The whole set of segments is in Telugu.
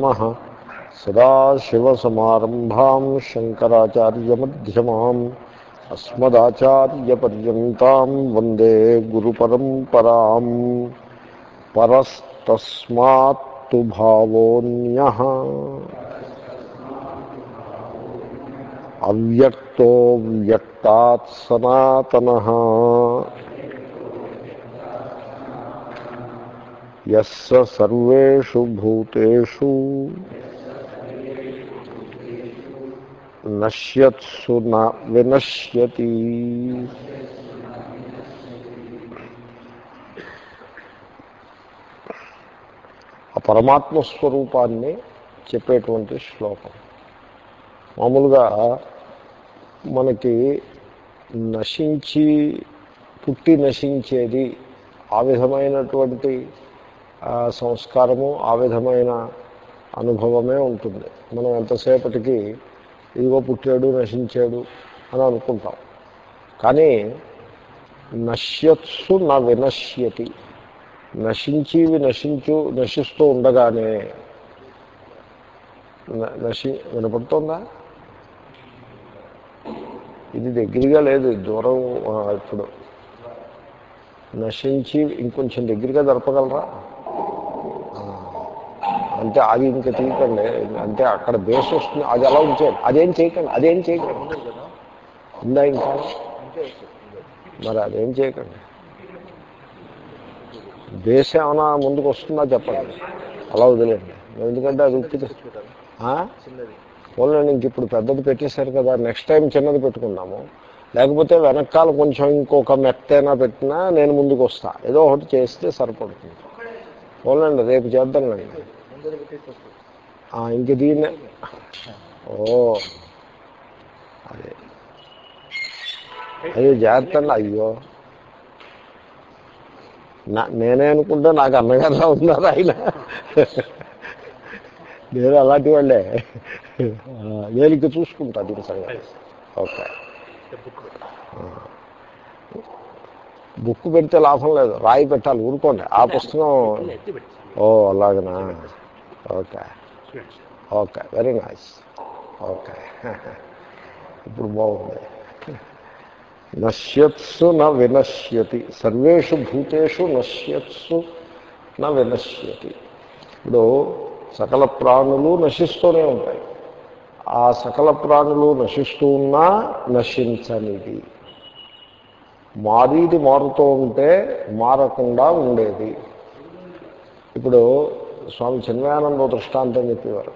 नमः। सदाशिवसमारम्भां शङ्कराचार्यमध्यमाम् अस्मदाचार्यपर्यता वंदे गुरुपरंपरा परस्तस्मात्तु भावोऽन्यः। अव्यक्तो व्यक्तात् सनातनः। యస్స సర్వేషు భూతేషు నశ్యత్సు న వినశ్యతి ఆ పరమాత్మ స్వరూపాన్ని చెప్పేటువంటి శ్లోకం. మామూలుగా మనకి నశించి పుట్టి నశించేది ఆ విధమైనటువంటి సంస్కారము ఆ విధమైన అనుభవమే ఉంటుంది. మనం ఎంతసేపటికి ఇదిగో పుట్టాడు నశించాడు అని అనుకుంటాం. కానీ నశ్యత్సు నా వినశ్యతి. నశించివి నశించు నశిస్తూ ఉండగానే నశి వినపడుతుందా? ఇది దగ్గరగా లేదు దూరం ఇప్పుడు నశించి ఇంకొంచెం దగ్గరగా జరపగలరా? అంటే అది ఇంకా తీయకండి. అంటే అక్కడ బేస్ వస్తుంది. అది అలా ఉంచేయండి. అదేం చేయకండి. అదేం చేయకండి. ఉందా ఇంకా? మరి అదేం చేయకండి. బేస్ ఏమైనా ముందుకు వస్తుందా చెప్పండి. అలా వదిలేండి ఎందుకంటే అది ఉప్పితే పోలండి ఇంక ఇప్పుడు పెద్దది పెట్టేశారు కదా. నెక్స్ట్ టైం చిన్నది పెట్టుకుందాము. లేకపోతే వెనకాల కొంచెం ఇంకొక మెత్తైనా పెట్టినా నేను ముందుకు వస్తా. ఏదో ఒకటి చేస్తే సరిపడుతుంది. పోలేండి రేపు చేద్దాంలేండి. ఆ, ఇంక దీన్ని. ఓ. అదే. అయ్యో జాగ్రత్త అయ్యో. నా నేనే అనుకుంటే నాకు అన్నగారులా ఉన్నారు ఆయన. నేను అలాంటి వాళ్ళే. ఇంక చూసుకుంటా దీని సంగతి. ఓకే. బుక్ పెడితే లాభం లేదు. రాయి పెట్టాలి ఊరుకోండి. ఆ పుస్తకం ఓ అలాగనా? Okay. Okay very nice. Okay. ఇప్పుడు బాగుంది. నశ్యత్సు న వినశ్యతి. సర్వేషు భూతేషు నశ్యత్సు న వినశ్యతి. ఇప్పుడు సకల ప్రాణులు నశిస్తూనే ఉంటాయి. ఆ సకల ప్రాణులు నశిస్తూ ఉన్నా నశించనిది. మారీది మారుతూ ఉంటే మారకుండా ఉండేది. ఇప్పుడు స్వామి చిన్మయానంద దృష్టాంతం చెప్పేవారు.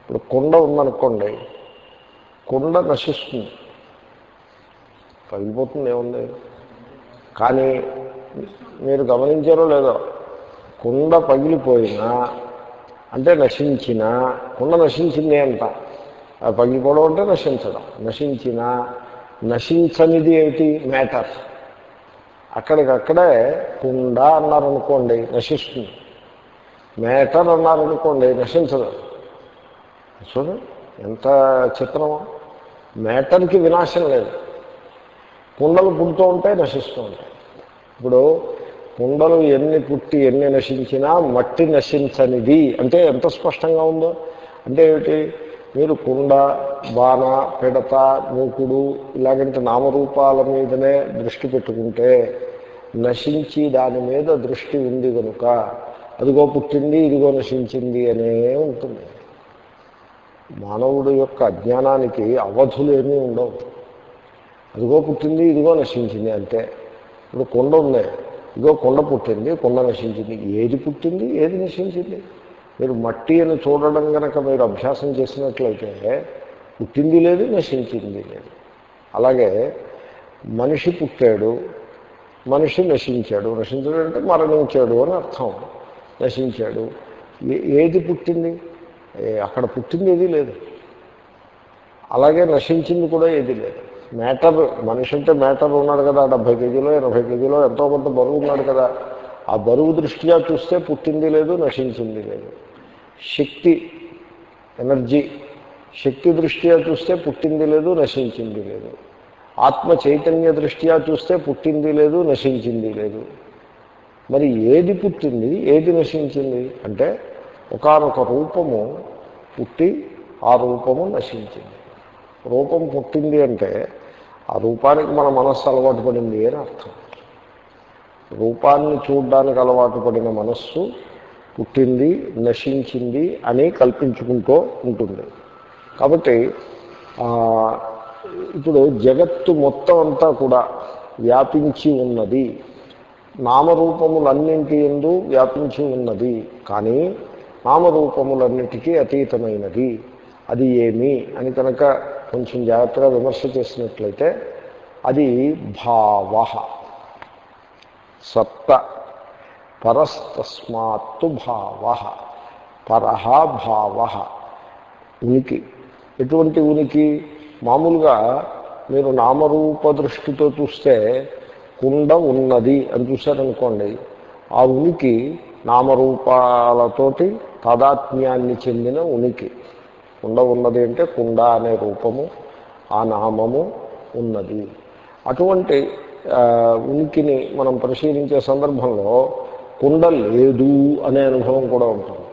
ఇప్పుడు కుండ ఉందనుకోండి కుండ నశిస్తుంది. పగిలిపోతుంది ఏముంది? కానీ మీరు గమనించారో లేదో కుండ పగిలిపోయినా అంటే నశించిన కుండ నశించింది అంట. పగిలిపోవడం అంటే నశించడం. నశించిన నశించనిది ఏమిటి? మ్యాటర్. అక్కడికక్కడే కుండ అన్నారనుకోండి నశిస్తుంది. మేటర్ అన్నారనుకోండి నశించదు. చూడు ఎంత చిత్రమో. మేటర్కి వినాశం లేదు. కుండలు పుడుతూ ఉంటాయి నశిస్తూ ఉంటాయి. ఇప్పుడు కుండలు ఎన్ని పుట్టి ఎన్ని నశించినా మట్టి నశించనిది. అంటే ఎంత స్పష్టంగా ఉందో? అంటే ఏమిటి? మీరు కుండ బాణ పిడత మూకుడు ఇలాగంటి నామరూపాల మీదనే దృష్టి పెట్టుకుంటే నశించి దాని మీద దృష్టి ఉంది కనుక అదిగో పుట్టింది ఇదిగో నశించింది అనే ఉంటుంది. మానవుడు యొక్క అజ్ఞానానికి అవధులు ఉండవు. అదిగో పుట్టింది ఇదిగో నశించింది అంతే ఇప్పుడు కొండ ఉంది. ఇదిగో కొండ పుట్టింది కొండ నశించింది. ఏది పుట్టింది ఏది నశించింది? మీరు మట్టి అని చూడడం కనుక మీరు అభ్యాసం చేసినట్లయితే పుట్టింది లేదు నశించింది లేదు. అలాగే మనిషి పుట్టాడు మనిషి నశించాడు. నశించడం అంటే మరణించాడు అని అర్థం. నశించాడు ఏది పుట్టింది? ఏ- అక్కడ పుట్టింది ఏది లేదు. అలాగే నశించింది కూడా ఏది లేదు. మ్యాటర్ మనిషి అంటే మ్యాటర్ ఉన్నాడు కదా డెబ్భై కేజీలో ఎనభై కేజీలో ఎంతో కొంత బరువు ఉన్నాడు కదా. ఆ బరువు దృష్ట్యా చూస్తే పుట్టింది లేదు నశించింది లేదు. శక్తి ఎనర్జీ శక్తి దృష్ట్యా చూస్తే పుట్టింది లేదు నశించింది లేదు. ఆత్మ చైతన్య దృష్ట్యా చూస్తే పుట్టింది లేదు నశించింది లేదు. మరి ఏది పుట్టింది? ఏది నశించింది? అంటే ఒకనొక రూపము పుట్టి ఆ రూపము నశించింది. రూపం పుట్టింది అంటే ఆ రూపానికి మన మనస్సు అలవాటు పడింది అని అర్థం. రూపాన్ని చూడడానికి అలవాటు పడిన మనస్సు పుట్టింది నశించింది అని కల్పించుకుంటూ ఉంటుంది. కాబట్టి ఇప్పుడు జగత్తు మొత్తం అంతా కూడా వ్యాపించి ఉన్నది. నామరూపములన్నింటి ఎందు వ్యాపించి ఉన్నది. కానీ నామరూపములన్నిటికీ అతీతమైనది. అది ఏమి అని కనుక కొంచెం జాగ్రత్తగా విమర్శ చేసినట్లయితే అది భావ. సత్త పరస్తస్మాత్తు భావ. పరహ భావ. ఉనికి. ఎటువంటి ఉనికి? మామూలుగా మీరు నామరూప దృష్టితో చూస్తే కుండ ఉన్నది అని చూశారనుకోండి ఆ ఉనికి నామరూపాలతోటి తాదాత్మ్యాన్ని చెందిన ఉనికి. కుండ ఉన్నది అంటే కుండ అనే రూపము ఆ నామము ఉన్నది. అటువంటి ఉనికిని మనం పరిశీలించే సందర్భంలో కుండ లేదు అనే అనుభవం కూడా ఉంటుంది.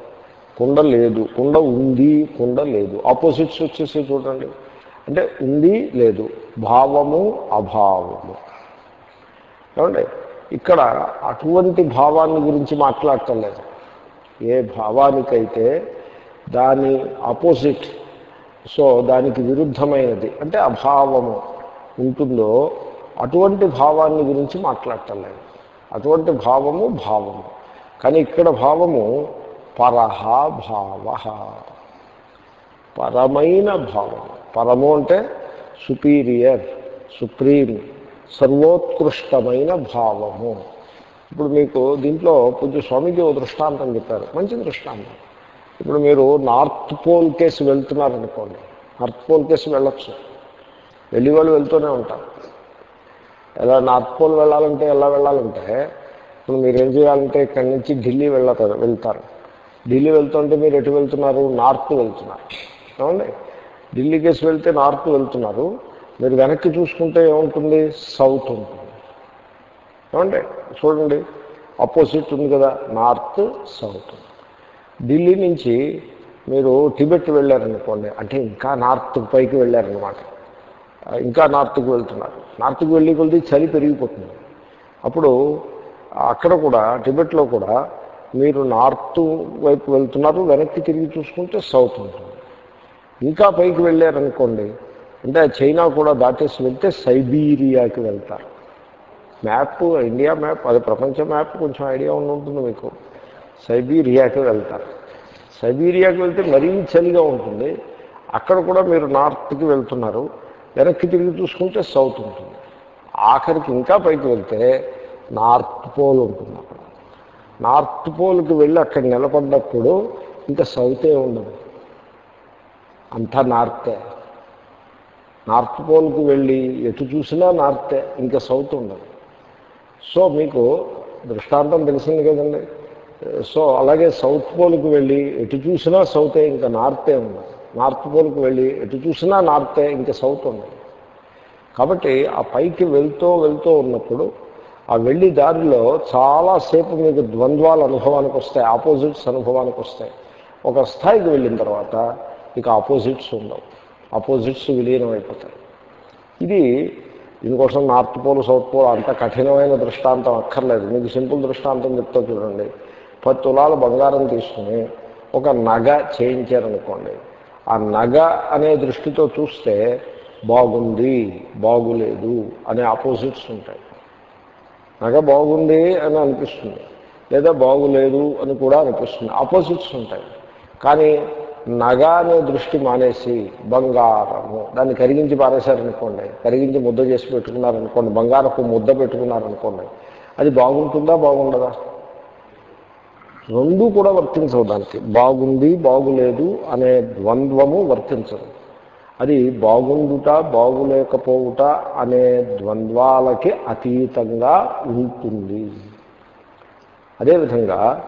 కుండ లేదు కుండ ఉంది కుండ లేదు. ఆపోజిట్స్ వచ్చేసి చూడండి. అంటే ఉంది లేదు. భావము అభావము. ఏమండి? ఇక్కడ అటువంటి భావాన్ని గురించి మాట్లాడటం లేదు. ఏ భావానికైతే దాని ఆపోజిట్ సో దానికి విరుద్ధమైనది అంటే అభావము ఉంటుందో అటువంటి భావాన్ని గురించి మాట్లాడటం లేదు. అటువంటి భావము భావము. కానీ ఇక్కడ భావము పరహ భావ. పరమైన భావం పరము అంటే సుపీరియర్ సుప్రీం సర్వోత్కృష్టమైన భావము. ఇప్పుడు మీకు దీంట్లో పూజ్య స్వామిజీ ఓ దృష్టాంతం చెప్పారు. మంచి దృష్టాంతం. ఇప్పుడు మీరు నార్త్ పోల్ కేసు వెళ్తున్నారనుకోండి. నార్త్ పోల్ కేసు వెళ్ళొచ్చు. వెళ్ళి వాళ్ళు వెళ్తూనే ఉంటారు. ఎలా నార్త్ పోల్ వెళ్ళాలంటే ఎలా వెళ్ళాలంటే ఇప్పుడు మీరు ఏం చేయాలంటే ఇక్కడి నుంచి ఢిల్లీ వెళ్ళతారు వెళ్తారు. ఢిల్లీ వెళ్తుంటే మీరు ఎటు వెళ్తున్నారు? నార్త్ వెళ్తున్నారు. ఏమండి? ఢిల్లీ కేసు వెళ్తే నార్త్ వెళ్తున్నారు. మీరు వెనక్కి చూసుకుంటే ఏముంటుంది? సౌత్ ఉంటుంది. ఏమండి? చూడండి. ఆపోజిట్ ఉంది కదా నార్త్ సౌత్. ఢిల్లీ నుంచి మీరు టిబెట్ వెళ్ళారనుకోండి అంటే ఇంకా నార్త్ పైకి వెళ్ళారనమాట ఇంకా నార్త్కి వెళ్తున్నారు. నార్త్కి వెళ్ళి కొద్ది చలి పెరిగిపోతుంది. అప్పుడు అక్కడ కూడా టిబెట్లో కూడా మీరు నార్త్ వైపు వెళ్తున్నారు వెనక్కి తిరిగి చూసుకుంటే సౌత్ ఉంటుంది. ఇంకా పైకి వెళ్ళారనుకోండి అంటే చైనా కూడా దాటేసి వెళ్తే సైబీరియాకి వెళ్తారు. మ్యాప్ ఇండియా మ్యాప్ అది ప్రపంచ మ్యాప్ కొంచెం ఐడియా ఉండి ఉంటుంది మీకు. సైబీరియాకి వెళ్తారు. సైబీరియాకి వెళ్తే మరీ చలిగా ఉంటుంది. అక్కడ కూడా మీరు నార్త్కి వెళ్తున్నారు. వెనక్కి తిరిగి చూసుకుంటే సౌత్ ఉంటుంది. ఆఖరికి ఇంకా పైకి వెళ్తే నార్త్ పోల్ ఉంటుంది అక్కడ. నార్త్ పోల్కి వెళ్ళి అక్కడ నిలబడ్డప్పుడు ఇంకా సౌతే ఉండదు. అంతా నార్తే. నార్త్ పోల్కి వెళ్ళి ఎటు చూసినా నార్తే ఇంకా సౌత్ ఉండదు. సో మీకు దృష్టాంతం తెలిసింది కదండి. సో అలాగే సౌత్ పోల్కి వెళ్ళి ఎటు చూసినా సౌతే ఇంకా నార్తే ఉండదు. నార్త్ పోల్కి వెళ్ళి ఎటు చూసినా నార్తే ఇంకా సౌత్ ఉండదు. కాబట్టి ఆ పైకి వెళ్తూ వెళ్తూ ఉన్నప్పుడు ఆ వెళ్ళి దారిలో చాలాసేపు మీకు ద్వంద్వాల అనుభవానికి వస్తాయి ఆపోజిట్స్ అనుభవానికి వస్తాయి. ఒక స్థాయికి వెళ్ళిన తర్వాత ఇక ఆపోజిట్స్ ఉండవు. ఆపోజిట్స్ విలీనం అయిపోతాయి ఇది దీనికోసం నార్త్ పోల్ సౌత్ పోల్ అంత కఠినమైన దృష్టాంతం అక్కర్లేదు. మీకు సింపుల్ దృష్టాంతం చెప్తా చూడండి. పది తులాల బంగారం తీసుకుని ఒక నగ చేయించారనుకోండి ఆ నగ అనే దృష్టితో చూస్తే బాగుంది బాగులేదు అనే ఆపోజిట్స్ ఉంటాయి. నగ బాగుంది అని అనిపిస్తుంది. లేదా బాగులేదు అని కూడా అనిపిస్తుంది. ఆపోజిట్స్ ఉంటాయి. కానీ నగ అనే దృష్టి మానేసి బంగారము. దాన్ని కరిగించి పారేశారనుకోండి. కరిగించి ముద్ద చేసి పెట్టుకున్నారనుకోండి. బంగారపు ముద్ద పెట్టుకున్నారనుకోండి. అది బాగుంటుందా బాగుండదా? రెండూ కూడా వర్తించవు దానికి. బాగుంది బాగులేదు అనే ద్వంద్వము వర్తించదు. అది బాగుండుట బాగులేకపోవుట అనే ద్వంద్వాలకి అతీతంగా ఉంటుంది. అదేవిధంగా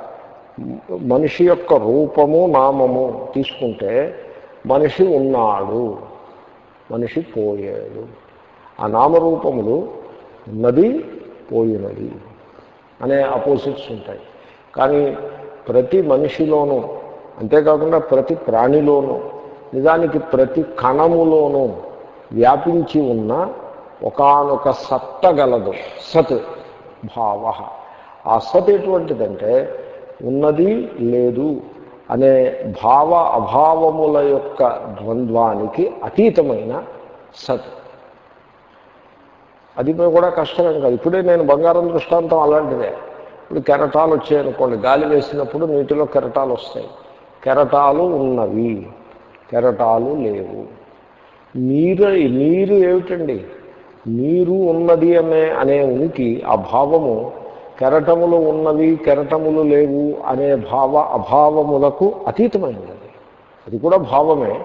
మనిషి యొక్క రూపము నామము తీసుకుంటే మనిషి ఉన్నాడు మనిషి పోయాడు. ఆ నామరూపములు ఉన్నది పోయినది అనే అపోజిట్స్ ఉంటాయి. కానీ ప్రతి మనిషిలోనూ అంతేకాకుండా ప్రతి ప్రాణిలోనూ నిజానికి ప్రతి కణములోనూ వ్యాపించి ఉన్న ఒకానొక సత్త గలదు సత్ భావ. ఆ సత్ ఎటువంటిదంటే ఉన్నది లేదు అనే భావ అభావముల యొక్క ద్వంద్వానికి అతీతమైన సత్. అది కూడా కష్టమేం కాదు. ఇప్పుడే నేను బంగారం దృష్టాంతం అలాంటిదే. ఇప్పుడు కెరటాలు వచ్చాయనుకోండి గాలి వేసినప్పుడు నీటిలో కెరటాలు వస్తాయి. కెరటాలు ఉన్నవి కెరటాలు లేవు. నీరు నీరు ఏమిటండి? నీరు ఉన్నది అనే అనే ఉనికి ఆ భావము కెరటములు ఉన్నవి కెరటములు లేవు అనే భావ అభావములకు అతీతమైనది. అది కూడా భావమే.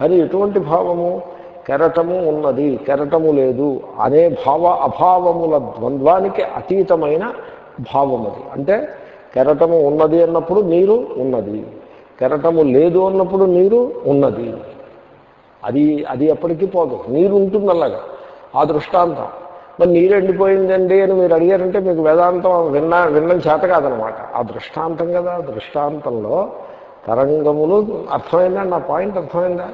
కానీ ఎటువంటి భావము? కెరటము ఉన్నది కెరటము లేదు అనే భావ అభావముల ద్వంద్వానికి అతీతమైన భావం అది. అంటే కెరటము ఉన్నది అన్నప్పుడు నీరు ఉన్నది కెరటము లేదు అన్నప్పుడు నీరు ఉన్నది. అది అది ఎప్పటికీ పోదు. నీరు ఉంటుంది అలాగా ఆ దృష్టాంతం. మరి నీరు ఎండిపోయిందండి అని మీరు అడిగారంటే మీకు వేదాంతం విన్నా వినడం చేత కాదనమాట. ఆ దృష్టాంతం కదా దృష్టాంతంలో తరంగములు అర్థమైందా? నా పాయింట్ అర్థమైందా?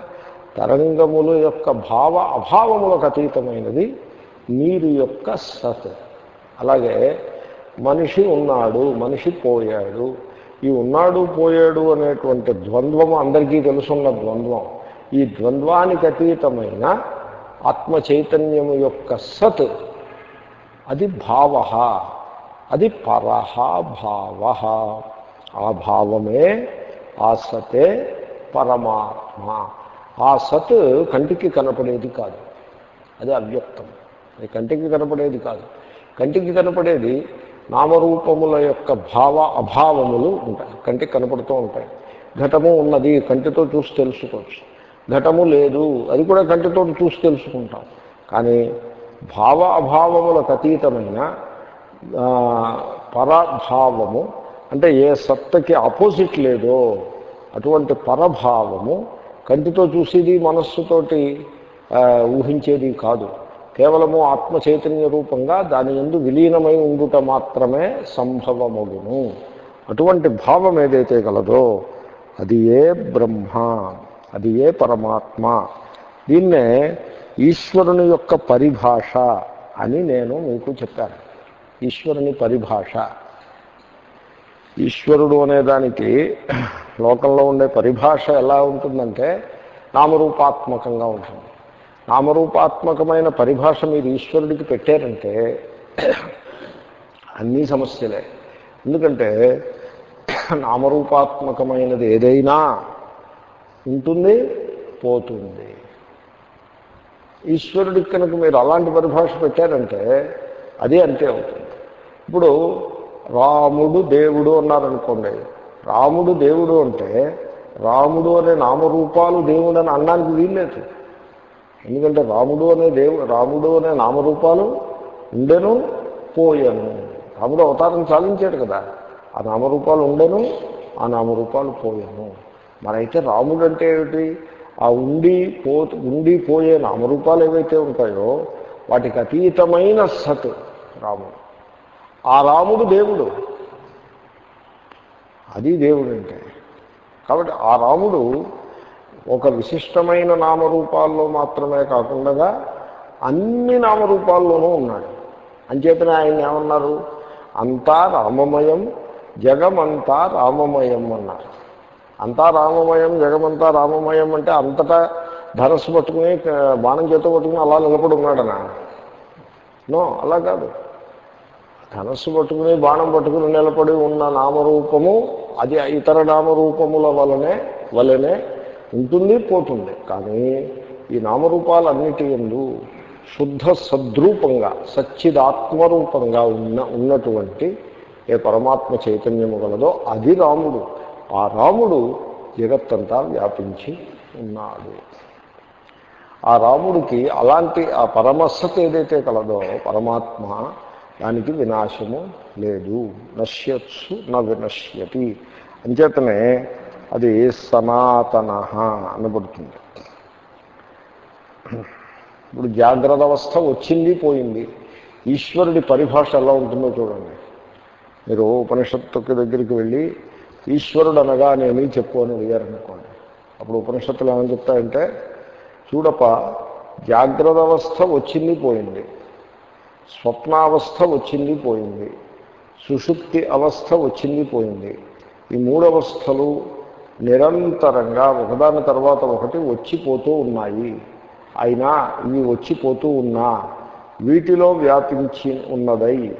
తరంగములు యొక్క భావ అభావములకు అతీతమైనది నీరు యొక్క సత్. అలాగే మనిషి ఉన్నాడు మనిషి పోయాడు. ఈ ఉన్నాడు పోయాడు అనేటువంటి ద్వంద్వం అందరికీ తెలుసున్న ద్వంద్వం. ఈ ద్వంద్వానికి అతీతమైన ఆత్మ చైతన్యము యొక్క సత్ అది భావ అది పరహ భావ. ఆ భావమే ఆ సతే పరమాత్మ. ఆ సత్ కంటికి కనపడేది కాదు. అది అవ్యక్తం. అది కంటికి కనపడేది కాదు. కంటికి కనపడేది నామరూపముల యొక్క భావ అభావములు ఉంటాయి. కంటికి కనపడుతూ ఉంటాయి. ఘటము ఉన్నది కంటితో చూసి తెలుసుకోవచ్చు. ఘటము లేదు అది కూడా కంటితో చూసి తెలుసుకుంటాం. కానీ భావ అభావములకు అతీతమైన పరభావము అంటే ఏ సత్తకి ఆపోజిట్ లేదో అటువంటి పరభావము కంటితో చూసేది మనస్సుతోటి ఊహించేది కాదు. కేవలము ఆత్మ చైతన్య రూపంగా దాని ఎందు విలీనమై ఉండుట మాత్రమే సంభవమగును. అటువంటి భావం ఏదైతే గలదో అది ఏ బ్రహ్మ అది ఏ పరమాత్మ. దీన్నే ఈశ్వరుని యొక్క పరిభాష అని నేను మీకు చెప్పాను. ఈశ్వరుని పరిభాష. ఈశ్వరుడు అనేదానికి లోకంలో ఉండే పరిభాష ఎలా ఉంటుందంటే నామరూపాత్మకంగా ఉంటుంది. నామరూపాత్మకమైన పరిభాష మీరు ఈశ్వరుడికి పెట్టారంటే అన్నీ సమస్యలే. ఎందుకంటే నామరూపాత్మకమైనది ఏదైనా ఉంటుంది పోతుంది. ఈశ్వరుడికి కనుక మీరు అలాంటి పరిభాష పెట్టారంటే అదే అంతే అవుతుంది. ఇప్పుడు రాముడు దేవుడు అన్నారనుకోండి రాముడు దేవుడు అంటే రాముడు అనే నామరూపాలు దేవుడు అని అనడానికి వీల్లేదు. ఎందుకంటే రాముడు అనే దేవు రాముడు అనే నామరూపాలు ఉండెను పోయాను. రాముడు అవతారం సాధించాడు కదా ఆ నామరూపాలు ఉండెను ఆ నామరూపాలు పోయాను. మరైతే రాముడు అంటే ఏమిటి? ఆ ఉండి పో ఉండి పోయే నామరూపాలు ఏవైతే ఉంటాయో వాటికి అతీతమైన సత్ రాముడు. ఆ రాముడు దేవుడు. అది దేవుడు అంటే. కాబట్టి ఆ రాముడు ఒక విశిష్టమైన నామరూపాల్లో మాత్రమే కాకుండా అన్ని నామరూపాల్లోనూ ఉన్నాడు. అంచేతనే ఆయన ఏమన్నారు? అంతా రామమయం జగమంతా రామమయం అన్నారు. అంతా రామమయం జగమంతా రామమయం అంటే అంతటా ధనస్సు పట్టుకుని బాణం చేత పట్టుకుని అలా నిలబడి ఉన్నాడనా. నో అలా కాదు. ధనస్సు పట్టుకుని బాణం పట్టుకుని నిలబడి ఉన్న నామరూపము అది ఇతర నామరూపముల వలనే వలనే ఉంటుంది పోతుంది. కానీ ఈ నామరూపాలన్నిటి ఎందు శుద్ధ సద్రూపంగా సచ్చిదాత్మరూపంగా ఉన్న ఉన్నటువంటి ఏ పరమాత్మ చైతన్యము గలదో అది రాముడు. ఆ రాముడు జగత్తంతా వ్యాపించి ఉన్నాడు. ఆ రాముడికి అలాంటి ఆ పరమసత్ ఏదైతే కలదో పరమాత్మ దానికి వినాశము లేదు. నశ్యత్సు నశ్యతి వినశ్యతి. అంచేతనే అది సనాతన అనబడుతుంది. ఇప్పుడు జాగ్రత్త అవస్థ వచ్చింది పోయింది. ఈశ్వరుడి పరిభాష ఎలా ఉంటుందో చూడండి. మీరు ఉపనిషత్తుకి దగ్గరికి వెళ్ళి ఈశ్వరుడు అనగానేమి చెప్పు అని అడిగారనుకోండి అప్పుడు ఉపనిషత్తులు ఏమని చెప్తాయంటే చూడప జాగ్రత్త అవస్థ వచ్చింది పోయింది. స్వప్నావస్థ వచ్చింది పోయింది. సుషుప్తి అవస్థ వచ్చింది పోయింది. ఈ మూడు అవస్థలు నిరంతరంగా ఒకదాని తర్వాత ఒకటి వచ్చిపోతూ ఉన్నాయి. అయినా ఇవి వచ్చిపోతూ ఉన్నా వీటిలో వ్యాపించి ఉన్నదై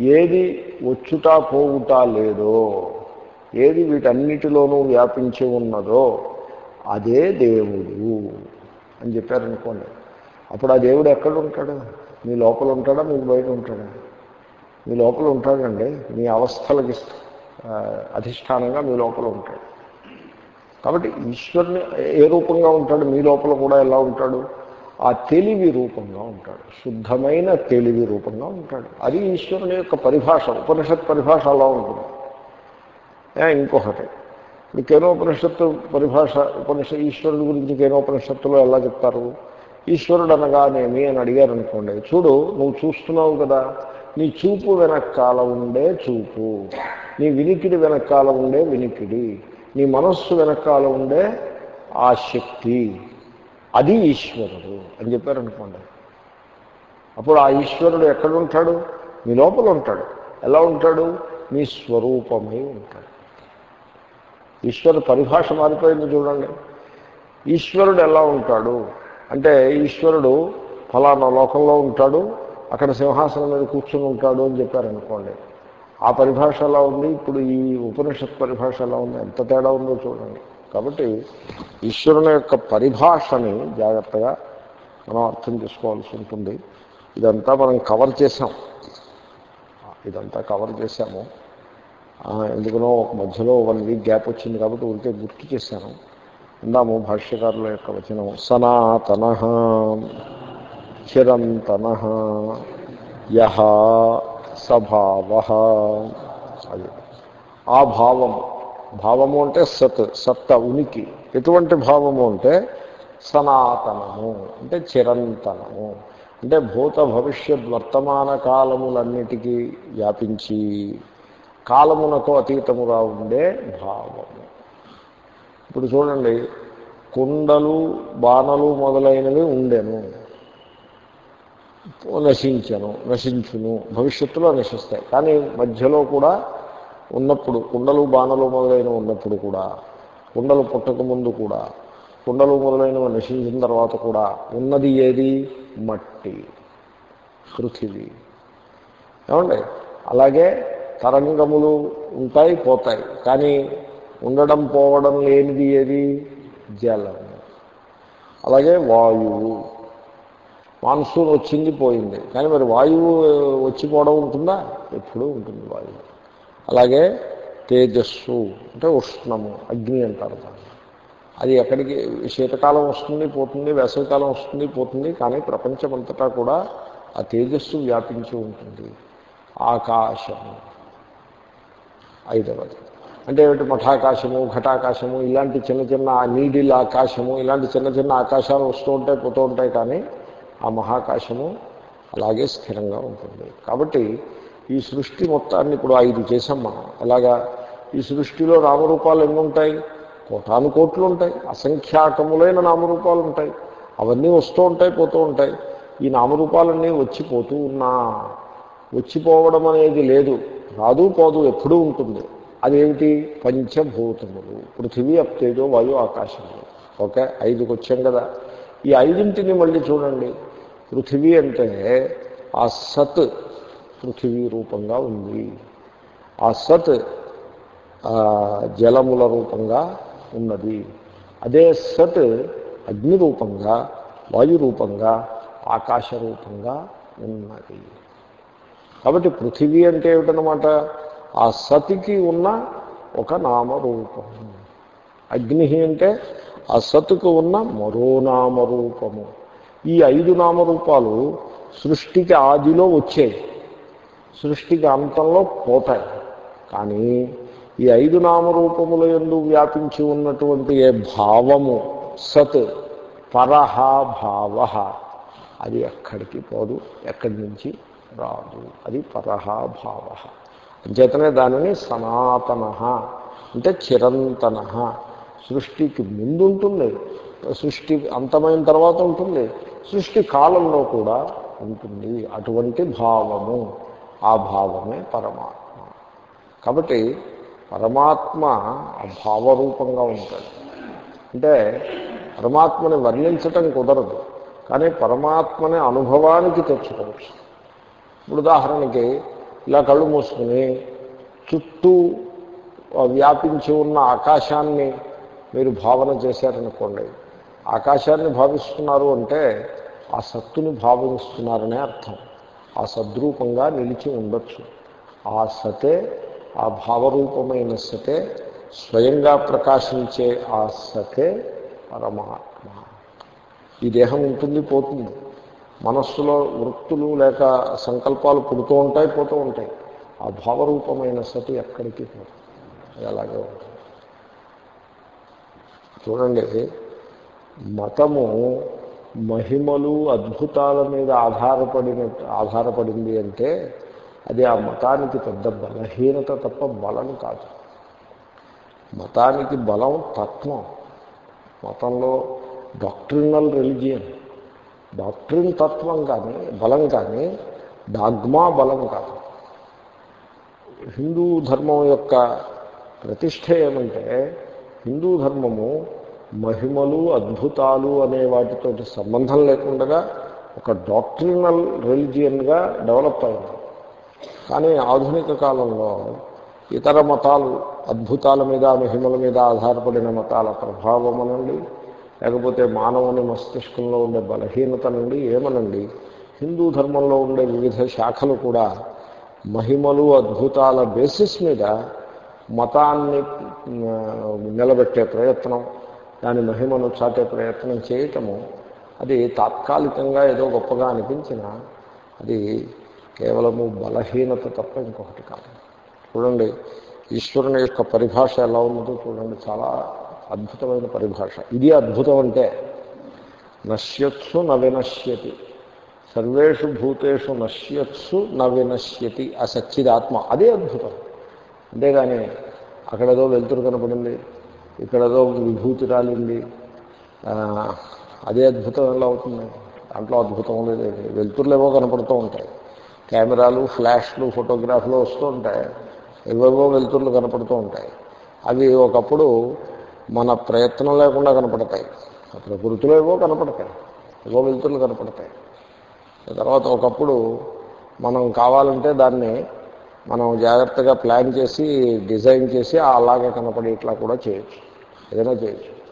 ఏది వచ్చుట పోవుట లేదో ఏది వీటన్నిటిలోనూ వ్యాపించి ఉన్నదో అదే దేవుడు అని చెప్పారనుకోండి. అప్పుడు ఆ దేవుడు ఎక్కడ ఉంటాడు మీ లోపల ఉంటాడా మీకు బయట ఉంటాడా మీ లోపల ఉంటాడండి మీ అవస్థలకి అధిష్టానంగా మీ లోపల ఉంటాడు కాబట్టి ఈశ్వరుని ఏ రూపంగా ఉంటాడు? మీ లోపల కూడా ఎలా ఉంటాడు? ఆ తెలివి రూపంగా ఉంటాడు. శుద్ధమైన తెలివి రూపంగా ఉంటాడు. అది ఈశ్వరుని యొక్క పరిభాష ఉపనిషత్ పరిభాష అలా ఉంటుంది. ఇంకొకటి. ఇప్పుడు కేనోపనిషత్తు పరిభాష ఉపనిష ఈశ్వరుడు గురించి కేనోపనిషత్తులో ఎలా చెప్తారు? ఈశ్వరుడు అనగానేమి అని అడిగారు అనుకోండి చూడు నువ్వు చూస్తున్నావు కదా నీ చూపు వెనకాల ఉండే చూపు. నీ వినికిడి వెనకాల ఉండే వినికిడి. నీ మనస్సు వెనకాల ఉండే ఆ శక్తి. అది ఈశ్వరుడు అని చెప్పారనుకోండి. అప్పుడు ఆ ఈశ్వరుడు ఎక్కడ ఉంటాడు? మీ లోపల ఉంటాడు. ఎలా ఉంటాడు? మీ స్వరూపమై ఉంటాడు. ఈశ్వరుడు పరిభాష మారిపోయింది చూడండి. ఈశ్వరుడు ఎలా ఉంటాడు? అంటే ఈశ్వరుడు ఫలానా లోకంలో ఉంటాడు అక్కడ సింహాసనం మీద కూర్చుని ఉంటాడు అని చెప్పారనుకోండి. ఆ పరిభాష ఎలా ఉంది? ఇప్పుడు ఈ ఉపనిషత్ పరిభాష ఎలా ఉంది? ఎంత తేడా ఉందో చూడండి. కాబట్టి ఈశ్వరుని యొక్క పరిభాషని జాగ్రత్తగా మనం అర్థం చేసుకోవాల్సి ఉంటుంది. ఇదంతా మనం కవర్ చేసాం ఇదంతా కవర్ చేశాము. ఎందుకనో ఒక మధ్యలో వన్ వీక్ గ్యాప్ వచ్చింది కాబట్టి ఊరికే గుర్తు చేశాను. ఇందాము భాష్యకారుల యొక్క వచనం సనాతన చిరంతన యహ సభావ. అది ఆ భావము. భావము అంటే సత్ సత్త ఉనికి. ఎటువంటి భావము అంటే సనాతనము అంటే చిరంతనము. అంటే భూత భవిష్యత్ వర్తమాన కాలములన్నిటికీ వ్యాపించి కాలమునకు అతీతముగా ఉండే భావము ఇప్పుడు చూడండి కుండలు బాణలు మొదలైనవి ఉండెను. నశించను నశించును భవిష్యత్తులో నశిస్తాయి. కానీ మధ్యలో కూడా ఉన్నప్పుడు కుండలు బాణలు మొదలైనవి ఉన్నప్పుడు కూడా కుండలు పుట్టకముందు కూడా కుండలు మొదలైనవి నశించిన తర్వాత కూడా ఉన్నది ఏది? మట్టి పృథివీ. ఏమండి? అలాగే తరంగములు ఉంటాయి పోతాయి. కానీ ఉండడం పోవడం లేనిది ఏది? జలము అలాగే వాయువు. మాన్సూన్ వచ్చింది పోయింది. కానీ మరి వాయువు వచ్చిపోవడం ఉంటుందా? ఎప్పుడూ ఉంటుంది వాయువు. అలాగే తేజస్సు అంటే ఉష్ణము అగ్ని అంటారు దాన్ని. అది ఎక్కడికి శీతకాలం వస్తుంది పోతుంది వేసవికాలం వస్తుంది పోతుంది కానీ ప్రపంచమంతటా కూడా ఆ తేజస్సు వ్యాపించి ఉంటుంది. ఆకాశము. ఐదవది అంటే ఏమిటి? మఠాకాశము ఘటాకాశము ఇలాంటి చిన్న చిన్న నీడిల్ ఆకాశము ఇలాంటి చిన్న చిన్న ఆకాశాలు వస్తూ ఉంటాయి పోతూ ఉంటాయి కానీ ఆ మహాకాశము అలాగే స్థిరంగా ఉంటుంది. కాబట్టి ఈ సృష్టి మొత్తాన్ని ఇప్పుడు ఐదు చేసాం మనం. అలాగా ఈ సృష్టిలో నామరూపాలు ఎన్ని ఉంటాయి కోటాను కోట్లు ఉంటాయి అసంఖ్యాకములైన నామరూపాలు ఉంటాయి అవన్నీ వస్తూ ఉంటాయి పోతూ ఉంటాయి. ఈ నామరూపాలన్నీ వచ్చిపోతూ ఉన్నా వచ్చిపోవడం అనేది లేదు. రాదు పోదు ఎప్పుడూ ఉంటుంది. అదేమిటి? పంచభూతములు. పృథివీ అప్తేజో వాయు ఆకాశములు ఓకే ఐదుకి వచ్చాం కదా. ఈ ఐదింటిని మళ్ళీ చూడండి. పృథివీ అంటే ఆ సత్ పృథివీ రూపంగా ఉంది. ఆ సత్ జలముల రూపంగా ఉన్నది. అదే సత్ అగ్ని రూపంగా వాయు రూపంగా ఆకాశ రూపంగా ఉన్నది. కాబట్టి పృథివీ అంటే ఏమిటనమాట ఆ సతికి ఉన్న ఒక నామరూపం. అగ్ని అంటే ఆ సతుకు ఉన్న మరో నామరూపము. ఈ ఐదు నామరూపాలు సృష్టికి ఆదిలో వచ్చాయి. సృష్టికి అంతంలో పోతాయి. కానీ ఈ ఐదు నామరూపముల ఎందు వ్యాపించి ఉన్నటువంటి ఏ భావము సత్ పరహ భావ అది ఎక్కడికి పోదు ఎక్కడి నుంచి రాదు. అది పరహాభావ. అంచేతనే దానిని సనాతన అంటే చిరంతన. సృష్టికి ముందు ఉంటుంది సృష్టి అంతమైన తర్వాత ఉంటుంది. సృష్టి కాలంలో కూడా ఉంటుంది. అటువంటి భావము. ఆ భావమే పరమాత్మ. కాబట్టి పరమాత్మ ఆ భావరూపంగా ఉంటాడు. అంటే పరమాత్మని వర్ణించటం కుదరదు. కానీ పరమాత్మని అనుభవానికి తెచ్చుకోవచ్చు. ఇప్పుడు ఉదాహరణకి ఇలా కళ్ళు మూసుకుని చుట్టూ వ్యాపించి ఉన్న ఆకాశాన్ని మీరు భావన చేశారనుకోండి. ఆకాశాన్ని భావిస్తున్నారు అంటే ఆ సత్తుని భావిస్తున్నారనే అర్థం. ఆ సద్రూపంగా నిలిచి ఉండొచ్చు. ఆ సతే ఆ భావరూపమైన సతే స్వయంగా ప్రకాశించే ఆ సతే పరమాత్మ. ఈ దేహం ఉంటుంది పోతుంది. మనస్సులో వృత్తులు లేక సంకల్పాలు పుడుతూ ఉంటాయి పోతూ ఉంటాయి. ఆ భావరూపమైన సతి ఎక్కడికి పోదు. అది అలాగే ఉంటుంది. చూడండి మతము మహిమలు అద్భుతాల మీద ఆధారపడిన ఆధారపడింది అంటే అది ఆ మతానికి పెద్ద బలహీనత తప్ప బలం కాదు. మతానికి బలం తత్వం. మతంలో డాక్ట్రినల్ రిలిజియన్. డాక్ట్రిన్ తత్వం కానీ బలం కానీ డాగ్మా బలం కాదు. హిందూ ధర్మం యొక్క ప్రతిష్ట ఏమంటే హిందూ ధర్మము మహిమలు అద్భుతాలు అనే వాటితో సంబంధం లేకుండా ఒక డాక్ట్రినల్ రిలిజియన్గా డెవలప్ అయింది. కానీ ఆధునిక కాలంలో ఇతర మతాలు అద్భుతాల మీద మహిమల మీద ఆధారపడిన మతాల ప్రభావం అనండి లేకపోతే మానవుని మస్తిష్కంలో ఉండే బలహీనత నుండి ఏమనండి? హిందూ ధర్మంలో ఉండే వివిధ శాఖలు కూడా మహిమలు అద్భుతాల బేసిస్ మీద మతాన్ని నిలబెట్టే ప్రయత్నం దాని మహిమను చాటే ప్రయత్నం చేయటము అది తాత్కాలికంగా ఏదో గొప్పగా అనిపించిన అది కేవలము బలహీనత తప్ప ఇంకొకటి కాదు. చూడండి ఈశ్వరుని యొక్క పరిభాష ఎలా ఉన్నదో చూడండి చాలా అద్భుతమైన పరిభాష. ఇది అద్భుతం అంటే నశ్యత్సు న వినశ్యతి సర్వేషు భూతేషు నశ్యత్సు న వినశ్యతి ఆ సచ్చిదాత్మ. అదే అద్భుతం. అంతేగాని అక్కడేదో వెలుతురు కనపడింది ఇక్కడేదో విభూతి రాలింది. అదే అద్భుతం ఎలా అవుతుంది? దాంట్లో అద్భుతం లేదు. వెలుతురులు ఏవో కనపడుతూ ఉంటాయి. కెమెరాలు ఫ్లాష్లు ఫోటోగ్రాఫ్లు వస్తూ ఉంటాయి. ఏవేవో వెలుతురులు కనపడుతూ ఉంటాయి. అవి ఒకప్పుడు మన ప్రయత్నం లేకుండా కనపడతాయి. ప్రకృతిలో ఏవో కనపడతాయి. ఏవో వెలుతురులు కనపడతాయి. తర్వాత ఒకప్పుడు మనం కావాలంటే దాన్ని మనం జాగ్రత్తగా ప్లాన్ చేసి డిజైన్ చేసి అలాగే కనపడి ఇట్లా కూడా చేయొచ్చు. ఏదైనా చేయొచ్చు.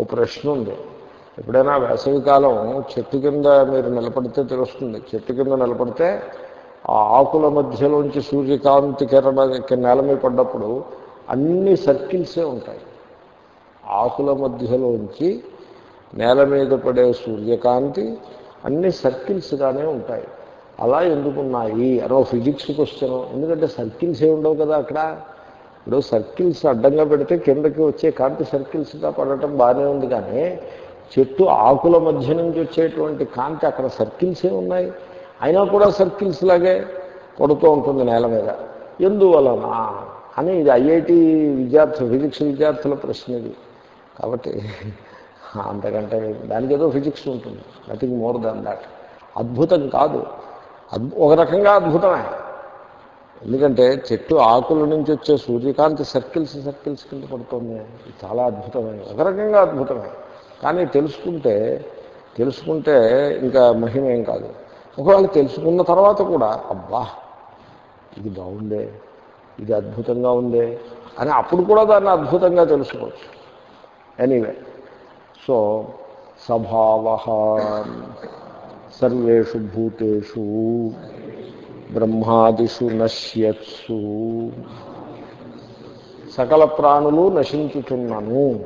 ఓ ప్రశ్న ఉంది. ఎప్పుడైనా వేసవికాలం చెట్టు కింద మీరు నిలబడితే తెలుస్తుంది. చెట్టు కింద నిలబడితే ఆ ఆకుల మధ్యలోంచి సూర్యకాంతి కిరణ నేల మీద పడ్డప్పుడు అన్ని సర్కిల్సే ఉంటాయి. ఆకుల మధ్యలోంచి నేల మీద పడే సూర్యకాంతి అన్ని సర్కిల్స్గానే ఉంటాయి. అలా ఎందుకున్నాయి? అనో ఫిజిక్స్ క్వశ్చన్ ఎందుకంటే సర్కిల్స్ ఏ ఉండవు కదా అక్కడ? ఇప్పుడు సర్కిల్స్ అడ్డంగా పెడితే కిందకి వచ్చే కాంతి సర్కిల్స్గా పడటం బాగానే ఉంది కానీ చెట్టు ఆకుల మధ్య నుంచి వచ్చేటువంటి కాంతి అక్కడ సర్కిల్సే ఉన్నాయి? అయినా కూడా సర్కిల్స్ లాగే పడుతూ ఉంటుంది నేల మీద. ఎందువలన? అని ఇది ఐఐటి విద్యార్థులు ఫిజిక్స్ విద్యార్థుల ప్రశ్న ఇది. కాబట్టి అంతకంటే దానికి ఏదో ఫిజిక్స్ ఉంటుంది. నథింగ్ మోర్ దాన్ దాట్ అద్భుతం కాదు. ఒక రకంగా అద్భుతమే. ఎందుకంటే చెట్టు ఆకుల నుంచి వచ్చే సూర్యకాంతి సర్కిల్స్ సర్కిల్స్ కింద పడుతుంది. చాలా అద్భుతమే. ఒక రకంగా అద్భుతమే. కానీ తెలుసుకుంటే తెలుసుకుంటే ఇంకా మహిమ ఏం కాదు. ఒకవేళ తెలుసుకున్న తర్వాత కూడా అబ్బా ఇది బాగుందే ఇది అద్భుతంగా ఉందే అని అప్పుడు కూడా దాన్ని అద్భుతంగా తెలుసుకోవచ్చు. ఎనీవే సో స్వభావ సర్వేషు భూతేషు బ్రహ్మాదిషు నశ్యత్సు సకల ప్రాణులు నశించుచున్నాను.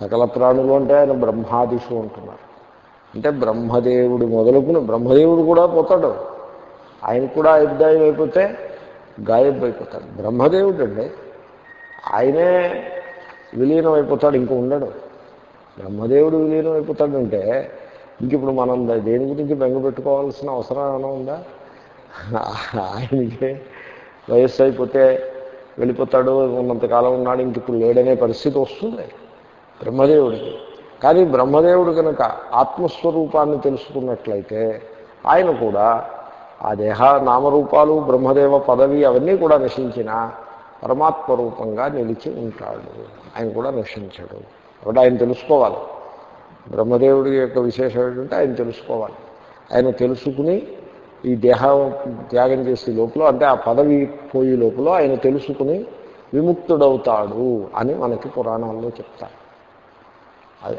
సకల ప్రాణులు అంటే ఆయన బ్రహ్మాదిషు అంటున్నారు. అంటే బ్రహ్మదేవుడు మొదలుకుని బ్రహ్మదేవుడు కూడా పోతాడు. ఆయన కూడా ఆయుర్దాయం అయిపోతే గాయబ్ అయిపోతాడు. బ్రహ్మదేవుడు అండి ఆయనే విలీనం అయిపోతాడు ఇంక ఉండడు. బ్రహ్మదేవుడు విలీనం అయిపోతాడంటే ఇంక ఇప్పుడు మనం దేని గురించి బెంగ పెట్టుకోవాల్సిన అవసరం ఏమైనా ఉందా? ఆయనకి వయస్సు అయిపోతే వెళ్ళిపోతాడు ఉన్నంతకాలం ఉన్నాడు ఇంక ఇప్పుడు లేడనే పరిస్థితి వస్తుంది బ్రహ్మదేవుడికి. కానీ బ్రహ్మదేవుడు కనుక ఆత్మస్వరూపాన్ని తెలుసుకున్నట్లయితే ఆయన కూడా ఆ దేహ నామరూపాలు బ్రహ్మదేవ పదవి అవన్నీ కూడా నశించిన పరమాత్మ రూపంగా నిలిచి ఉంటాడు. ఆయన కూడా నశించడు కాబట్టి ఆయన తెలుసుకోవాలి. బ్రహ్మదేవుడి యొక్క విశేషం ఏంటంటే ఆయన తెలుసుకోవాలి. ఆయన తెలుసుకుని ఈ దేహం త్యాగం చేసే లోపల అంటే ఆ పదవి పోయే లోపల ఆయన తెలుసుకుని విముక్తుడవుతాడు అని మనకి పురాణాల్లో చెప్తారు.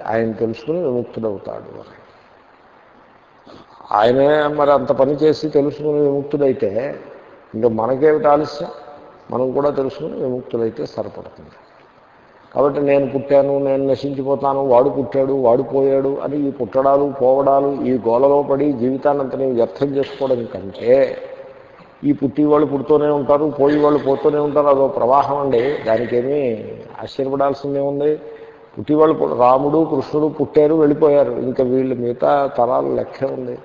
ఆయన తెలుసుకుని విముక్తుడవుతాడు అని. ఆయనే మరి అంత పని చేసి తెలుసుకుని విముక్తుడైతే ఇంకా మనకేమిటి ఆలస్యం? మనం కూడా తెలుసుకుని విముక్తులైతే సరిపడుతుంది. కాబట్టి నేను పుట్టాను నేను నశించిపోతాను వాడు పుట్టాడు వాడు పోయాడు అని ఈ పుట్టడాలు పోవడాలు ఈ గోలలో పడి జీవితాన్నంతని వ్యర్థం చేసుకోవడం కంటే ఈ పుట్టి వాళ్ళు పుడుతూనే ఉంటారు పోయి వాళ్ళు పోతూనే ఉంటారు అదో ప్రవాహం అండి. దానికేమీ ఆశ్చర్యపడాల్సిందే ఉంది. పుట్టి వాళ్ళు రాముడు కృష్ణుడు పుట్టారు వెళ్ళిపోయారు. ఇంకా వీళ్ళు మిగతా తరాలు లెక్క ఉంది.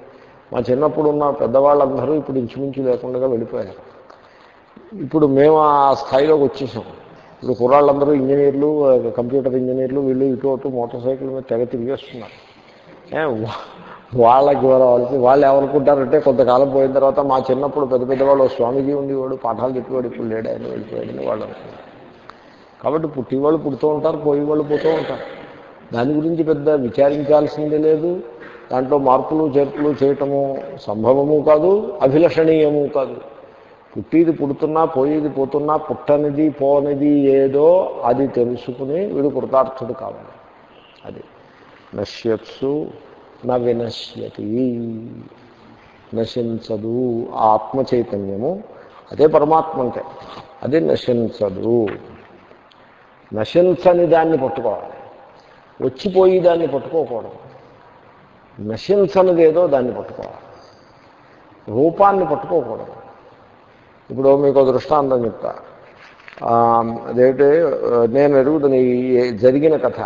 మా చిన్నప్పుడు ఉన్న పెద్దవాళ్ళందరూ ఇప్పుడు ఇంచుమించు లేకుండా వెళ్ళిపోయారు. ఇప్పుడు మేము ఆ స్థాయిలోకి వచ్చేసాం. ఇప్పుడు కుర్రాళ్ళందరూ ఇంజనీర్లు కంప్యూటర్ ఇంజనీర్లు వీళ్ళు ఇటు అటు మోటార్ సైకిల్ మీద తెగ తిరిగేస్తున్నారు. వాళ్ళకి వాళ్ళకి వాళ్ళు ఏమనుకుంటారంటే కొంతకాలం పోయిన తర్వాత మా చిన్నప్పుడు పెద్ద పెద్దవాళ్ళు స్వామీజీ ఉండేవాడు పాఠాలు చెప్పేవాడు ఇప్పుడు లేడు ఆయన వెళ్ళిపోయాడని వాళ్ళు అనుకుంటారు. కాబట్టి పుట్టేవాళ్ళు పుడుతూ ఉంటారు పోయేవాళ్ళు పోతూ ఉంటారు. దాని గురించి పెద్ద విచారించాల్సిందే లేదు. దాంట్లో మార్పులు చేర్పులు చేయటము సంభవము కాదు అభిలషణీయము కాదు. పుట్టిది పుడుతున్నా పోయేది పోతున్నా పుట్టనిది పోనిది ఏదో అది తెలుసుకుని వీడు కృతార్థుడు కావాలి. అది. నశ్యత్సు న వినశ్యతి. నశించదు ఆత్మ చైతన్యము అదే పరమాత్మ అంటే. అది నశించదు. నశించని దాన్ని పట్టుకోవాలి. వచ్చిపోయి దాన్ని పట్టుకోకూడదు. నశించనిదేదో దాన్ని పట్టుకోవాలి. రూపాన్ని పట్టుకోకూడదు. ఇప్పుడు మీకు ఒక దృష్టాంతం చెప్తా. అదేమిటి నేను ఎరుగుతున్న జరిగిన కథ.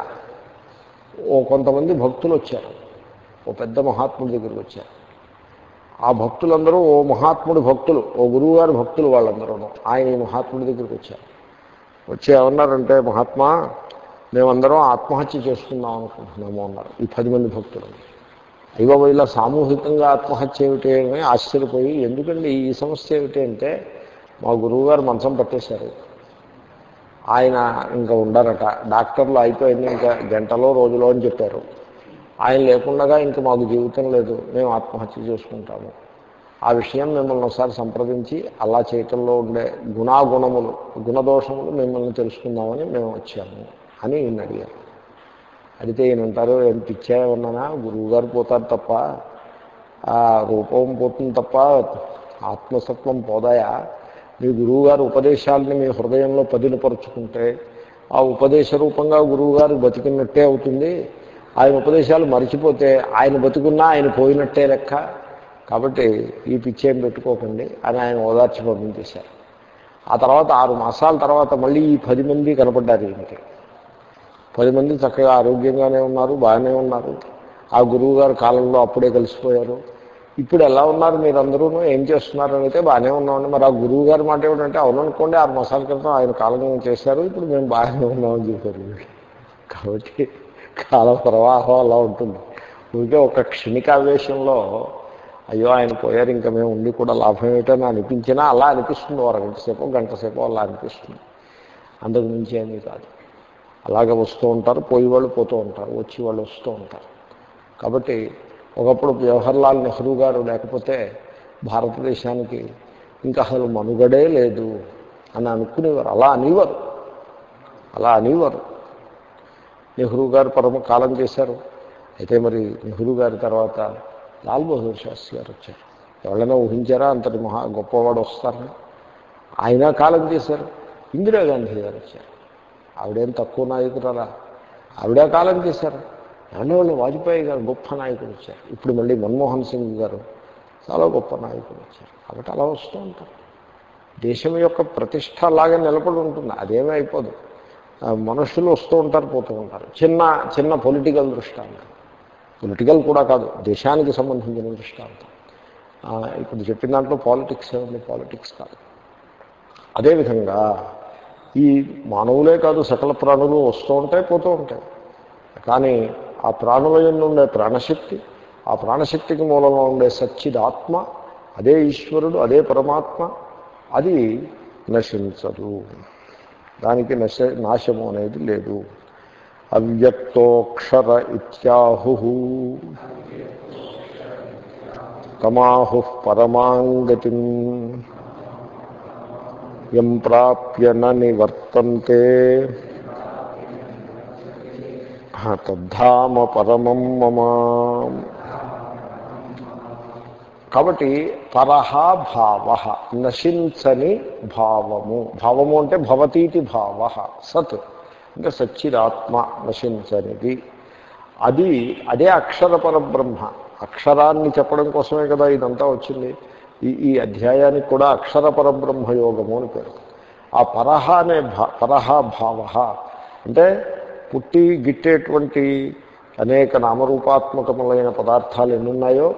ఓ కొంతమంది భక్తులు వచ్చారు. ఓ పెద్ద మహాత్ముడి దగ్గరికి వచ్చారు. ఆ భక్తులందరూ ఓ మహాత్ముడి భక్తులు ఓ గురువుగారి భక్తులు వాళ్ళందరూ ఆయన ఈ మహాత్ముడి దగ్గరికి వచ్చారు. వచ్చి ఏమన్నారంటే మహాత్మా మేమందరం ఆత్మహత్య చేసుకుందాం అనుకుంటున్నాము అన్నారు. ఈ పది మంది భక్తులు. అయ్యో ఇలా సామూహికంగా ఆత్మహత్య ఏమిటి అని ఆశ్చర్యపోయి ఎందుకండి ఈ సమస్య ఏమిటి అంటే మా గురువు గారు మంచం పట్టేశారు. ఆయన ఇంకా ఉండరట. డాక్టర్లు అయిపోయింది ఇంకా గంటలో రోజులో అని చెప్పారు. ఆయన లేకుండా ఇంకా మాకు జీవితం లేదు. మేము ఆత్మహత్య చేసుకుంటాము. ఆ విషయం మిమ్మల్ని ఒకసారి సంప్రదించి అలా చేయటంలో ఉండే గుణాగుణములు గుణదోషములు మిమ్మల్ని తెలుసుకుందామని మేము వచ్చాము అని ఈయన అడిగారు. అడిగితే ఈయన అంటారు ఏం పిచ్చా ఉన్నానా గురువు గారు పోతారు తప్ప ఆ రూపం పోతుంది తప్ప ఆత్మసత్వం పోదాయా? మీ గురువుగారు ఉపదేశాలని మీ హృదయంలో పదిలపరుచుకుంటే ఆ ఉపదేశ రూపంగా గురువుగారు బతికినట్టే అవుతుంది. ఆయన ఉపదేశాలు మర్చిపోతే ఆయన బతుకున్నా ఆయన పోయినట్టే లెక్క. కాబట్టి ఈ పిచ్చేం పెట్టుకోకండి అని ఆయన ఓదార్చి పంపించేశారు. ఆ తర్వాత ఆరు మాసాల తర్వాత మళ్ళీ ఈ పది మంది కనపడ్డారు ఈయనకి. పది మంది చక్కగా ఆరోగ్యంగానే ఉన్నారు బాగానే ఉన్నారు. ఆ గురువు గారు కాలంలో అప్పుడే కలిసిపోయారు. ఇప్పుడు ఎలా ఉన్నారు మీరందరూ ఏం చేస్తున్నారు అయితే బాగానే ఉన్నామండి. మరి ఆ గురువు గారి మాట ఏమిటంటే అవుననుకోండి ఆరు మాసాల క్రితం ఆయన కాలం చేశారు ఇప్పుడు మేము బాగానే ఉన్నామని చెప్పారు కాబట్టి కాల ప్రవాహం అలా ఉంటుంది. ఊరికే ఒక క్షణికావేశంలో అయ్యో ఆయన పోయారు ఇంకా మేము ఉండి కూడా లాభం ఏమిటని అనిపించినా అలా అనిపిస్తుంది ఒక గంట సేపు గంట సేపు అలా అనిపిస్తుంది. అందుకు మించి ఏమీ కాదు. అలాగే వస్తూ ఉంటారు పోయి వాళ్ళు పోతూ ఉంటారు వచ్చి వాళ్ళు వస్తూ ఉంటారు. కాబట్టి ఒకప్పుడు జవహర్లాల్ నెహ్రూ గారు లేకపోతే భారతదేశానికి ఇంకా అసలు మనుగడే లేదు అని అనుకునేవారు. అలా అనేవారు. అలా అనేవారు. నెహ్రూ గారు పరమ కాలం చేశారు. అయితే మరి నెహ్రూ గారి తర్వాత లాల్ బహదూర్ శాస్త్రి గారు వచ్చారు. ఎవరైనా ఊహించారా అంతటి మహా గొప్పవాడు వస్తారని? ఆయన కాలం చేశారు. ఇందిరాగాంధీ గారు వచ్చారు. ఆవిడేం తక్కువ నాయకురాలా? ఆవిడే కాలం చేశారు. దాంట్లో వాళ్ళు వాజ్పేయి గారు గొప్ప నాయకుడు వచ్చారు. ఇప్పుడు మళ్ళీ మన్మోహన్ సింగ్ గారు చాలా గొప్ప నాయకుడు వచ్చారు. కాబట్టి అలా వస్తూ ఉంటారు. దేశం యొక్క ప్రతిష్ట అలాగే నిలబడి ఉంటుంది. అదేమీ అయిపోదు. మనుషులు వస్తూ ఉంటారు పోతూ ఉంటారు. చిన్న చిన్న పొలిటికల్ దృష్టాంతం. పొలిటికల్ కూడా కాదు దేశానికి సంబంధించిన దృష్టాంతం. ఇప్పుడు చెప్పిన దాంట్లో పాలిటిక్స్ ఏముంది? పాలిటిక్స్ కాదు. అదేవిధంగా ఈ మానవులే కాదు సకల ప్రాణులు వస్తూ ఉంటాయి పోతూ ఉంటాయి. కానీ ఆ ప్రాణులయం ఉండే ప్రాణశక్తి ఆ ప్రాణశక్తికి మూలంలో ఉండే సచ్చిదాత్మ అదే ఈశ్వరుడు అదే పరమాత్మ అది నశించదు. దానికి నశ నాశము అనేది లేదు. అవ్యక్తోక్షర ఇత్యాహు. తమాహు పరమాంగతి. యం ప్రాప్య నివర్తంతే. తద్ధామ పరమం మమ. కాబట్టి పరహ భావ నశించని భావము. భావము అంటే భవతీతి భావ సత్. అంటే సచ్చిరాత్మ నశించనిది. అది అదే అక్షర పరబ్రహ్మ. అక్షరాన్ని చెప్పడం కోసమే కదా ఇదంతా వచ్చింది. ఈ ఈ అధ్యాయానికి కూడా అక్షర పరబ్రహ్మ యోగము అని పేరు. ఆ పరహ అనే భా పరహ భావ అంటే పుట్టి గిట్టేటువంటి అనేక నామరూపాత్మకములైన పదార్థాలు ఎన్నున్నాయో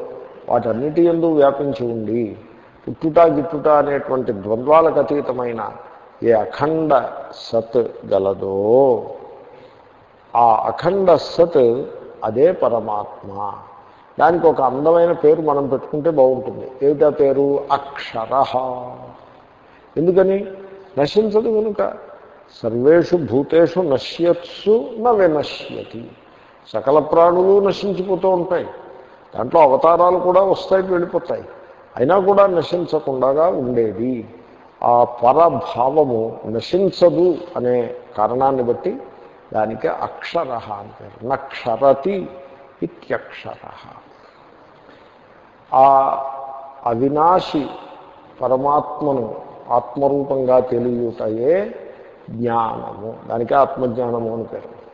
వాటన్నిటి ఎందు వ్యాపించి ఉండి పుట్టుట గిట్టుట అనేటువంటి ద్వంద్వాలకు అతీతమైన ఏ అఖండ సత్ గలదో ఆ అఖండ సత్ అదే పరమాత్మ. దానికి ఒక అందమైన పేరు మనం పెట్టుకుంటే బాగుంటుంది. ఏమిటా పేరు? అక్షర. ఎందుకని? నశించదు కనుక సర్వేషు భూతేషు నశ్యత్సు న వినశ్యతి. సకల ప్రాణులు నశించిపోతూ ఉంటాయి. దాంట్లో అవతారాలు కూడా వస్తాయి వెళ్ళిపోతాయి. అయినా కూడా నశించకుండా ఉండేది. ఆ పరభావము నశించదు అనే కారణాన్ని బట్టి దానికి అక్షర అని పేరు. నక్షరతి ఇత్యక్షర ఆ అవినాశి పరమాత్మను ఆత్మరూపంగా తెలియటయే జ్ఞానము. దానికే ఆత్మజ్ఞానము అని పేరు.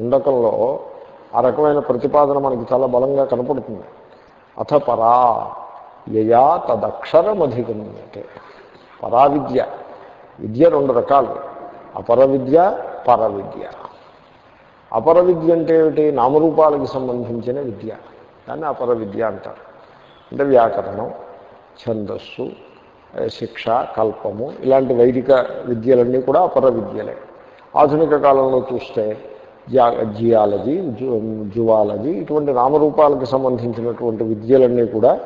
ముండకంలో ఆ రకమైన ప్రతిపాదన మనకి చాలా బలంగా కనపడుతుంది. అథ పరా యయా తదక్షరమధిగమ్యతే. పరా విద్య విద్య రెండు రకాలు. అపర విద్య పర విద్య అపర విద్య అంటే ఏమిటి? నామరూపాలకు సంబంధించిన విద్య. దాన్ని అపర విద్య అంటారు. అంటే వ్యాకరణం ఛందస్సు శిక్ష కల్పము ఇలాంటి వైదిక విద్యలన్నీ కూడా అపర విద్యలే. ఆధునిక కాలంలో చూస్తే జియా జియాలజీ జు జువాలజీ ఇటువంటి నామరూపాలకు సంబంధించినటువంటి విద్యలన్నీ కూడా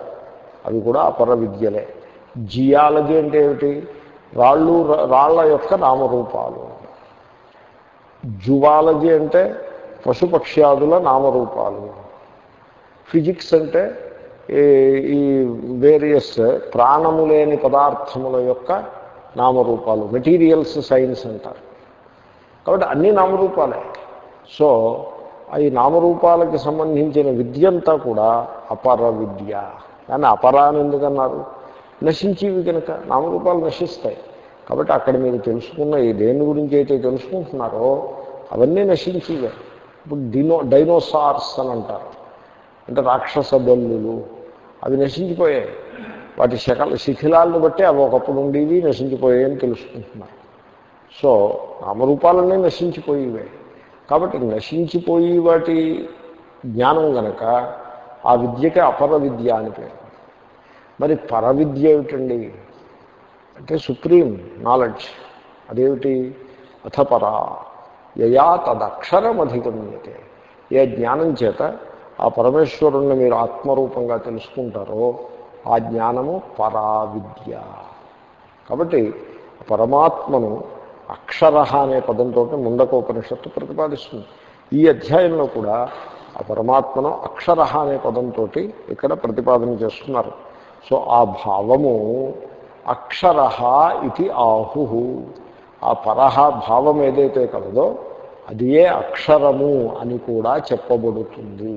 అవి కూడా అపర విద్యలే. జియాలజీ అంటే ఏమిటి? రాళ్ళు రాళ్ళ యొక్క నామరూపాలు. జువాలజీ అంటే పశుపక్ష్యాదుల నామరూపాలు. ఫిజిక్స్ అంటే ఈ- ఈ వేరియస్ ప్రాణము లేని పదార్థముల యొక్క నామరూపాలు మెటీరియల్స్ సైన్స్ అంటారు. కాబట్టి అన్ని నామరూపాలే. సో ఈ నామరూపాలకి సంబంధించిన విద్య అంతా కూడా అపర విద్య. కానీ అపర అని ఎందుకన్నారు? నశించేవి కనుక నామరూపాలు నశిస్తాయి. కాబట్టి అక్కడ మీరు తెలుసుకున్న ఈ దేని గురించి అయితే తెలుసుకుంటున్నారో అవన్నీ నశించేవే. ఇప్పుడు డినో డైనోసార్స్ అని అంటారు. అంటే రాక్షస బల్లులు అవి నశించిపోయాయి వాటి శకల శిథిలాలను బట్టి అవి ఒకప్పుడు ఉండేవి నశించిపోయాయి అని తెలుసుకుంటున్నారు. సో నామరూపాలన్నీ నశించిపోయేవే. కాబట్టి నశించిపోయి వాటి జ్ఞానం గనక ఆ విద్యకి అపర విద్య అని పేరు. మరి పరవిద్య ఏమిటండి? అంటే సుప్రీం నాలెడ్జ్. అదేమిటి? అథపరా. యయా తదక్షరం అధిగమ్యతే ఏ జ్ఞానం చేత ఆ పరమేశ్వరుణ్ణి మీరు ఆత్మరూపంగా తెలుసుకుంటారో ఆ జ్ఞానము పరా విద్య కాబట్టి పరమాత్మను అక్షర అనే పదంతో ముండకోపనిషత్తు ప్రతిపాదిస్తుంది. ఈ అధ్యాయంలో కూడా ఆ పరమాత్మను అక్షర అనే పదంతో ఇక్కడ ప్రతిపాదన చేస్తున్నారు. సో ఆ భావము అక్షర ఇది ఆహు ఆ పరహ భావం ఏదైతే కలదో అది ఏ అక్షరము అని కూడా చెప్పబడుతుంది.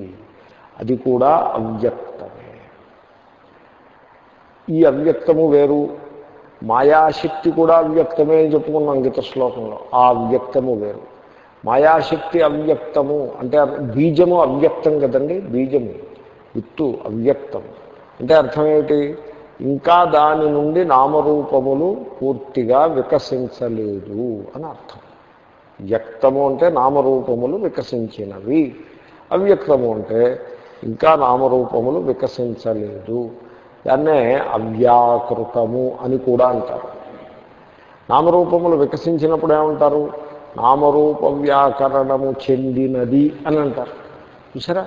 అది కూడా అవ్యక్తమే. ఈ అవ్యక్తము వేరు. మాయాశక్తి కూడా అవ్యక్తమే అని చెప్పుకున్నాం గీత శ్లోకంలో. ఆ అవ్యక్తము వేరు. మాయాశక్తి అవ్యక్తము అంటే బీజము అవ్యక్తం కదండి? బీజము. విత్తు అవ్యక్తం. అంటే అర్థం ఏమిటి? ఇంకా దాని నుండి నామరూపములు పూర్తిగా వికసించలేదు అని అర్థం. వ్యక్తము అంటే నామరూపములు వికసించినవి. అవ్యక్తము అంటే ఇంకా నామరూపములు వికసించలేదు. దాన్నే అవ్యాకృతము అని కూడా అంటారు. నామరూపములు వికసించినప్పుడు ఏమంటారు? నామరూప వ్యాకరణము చెందినది అని అంటారు. చూసారా?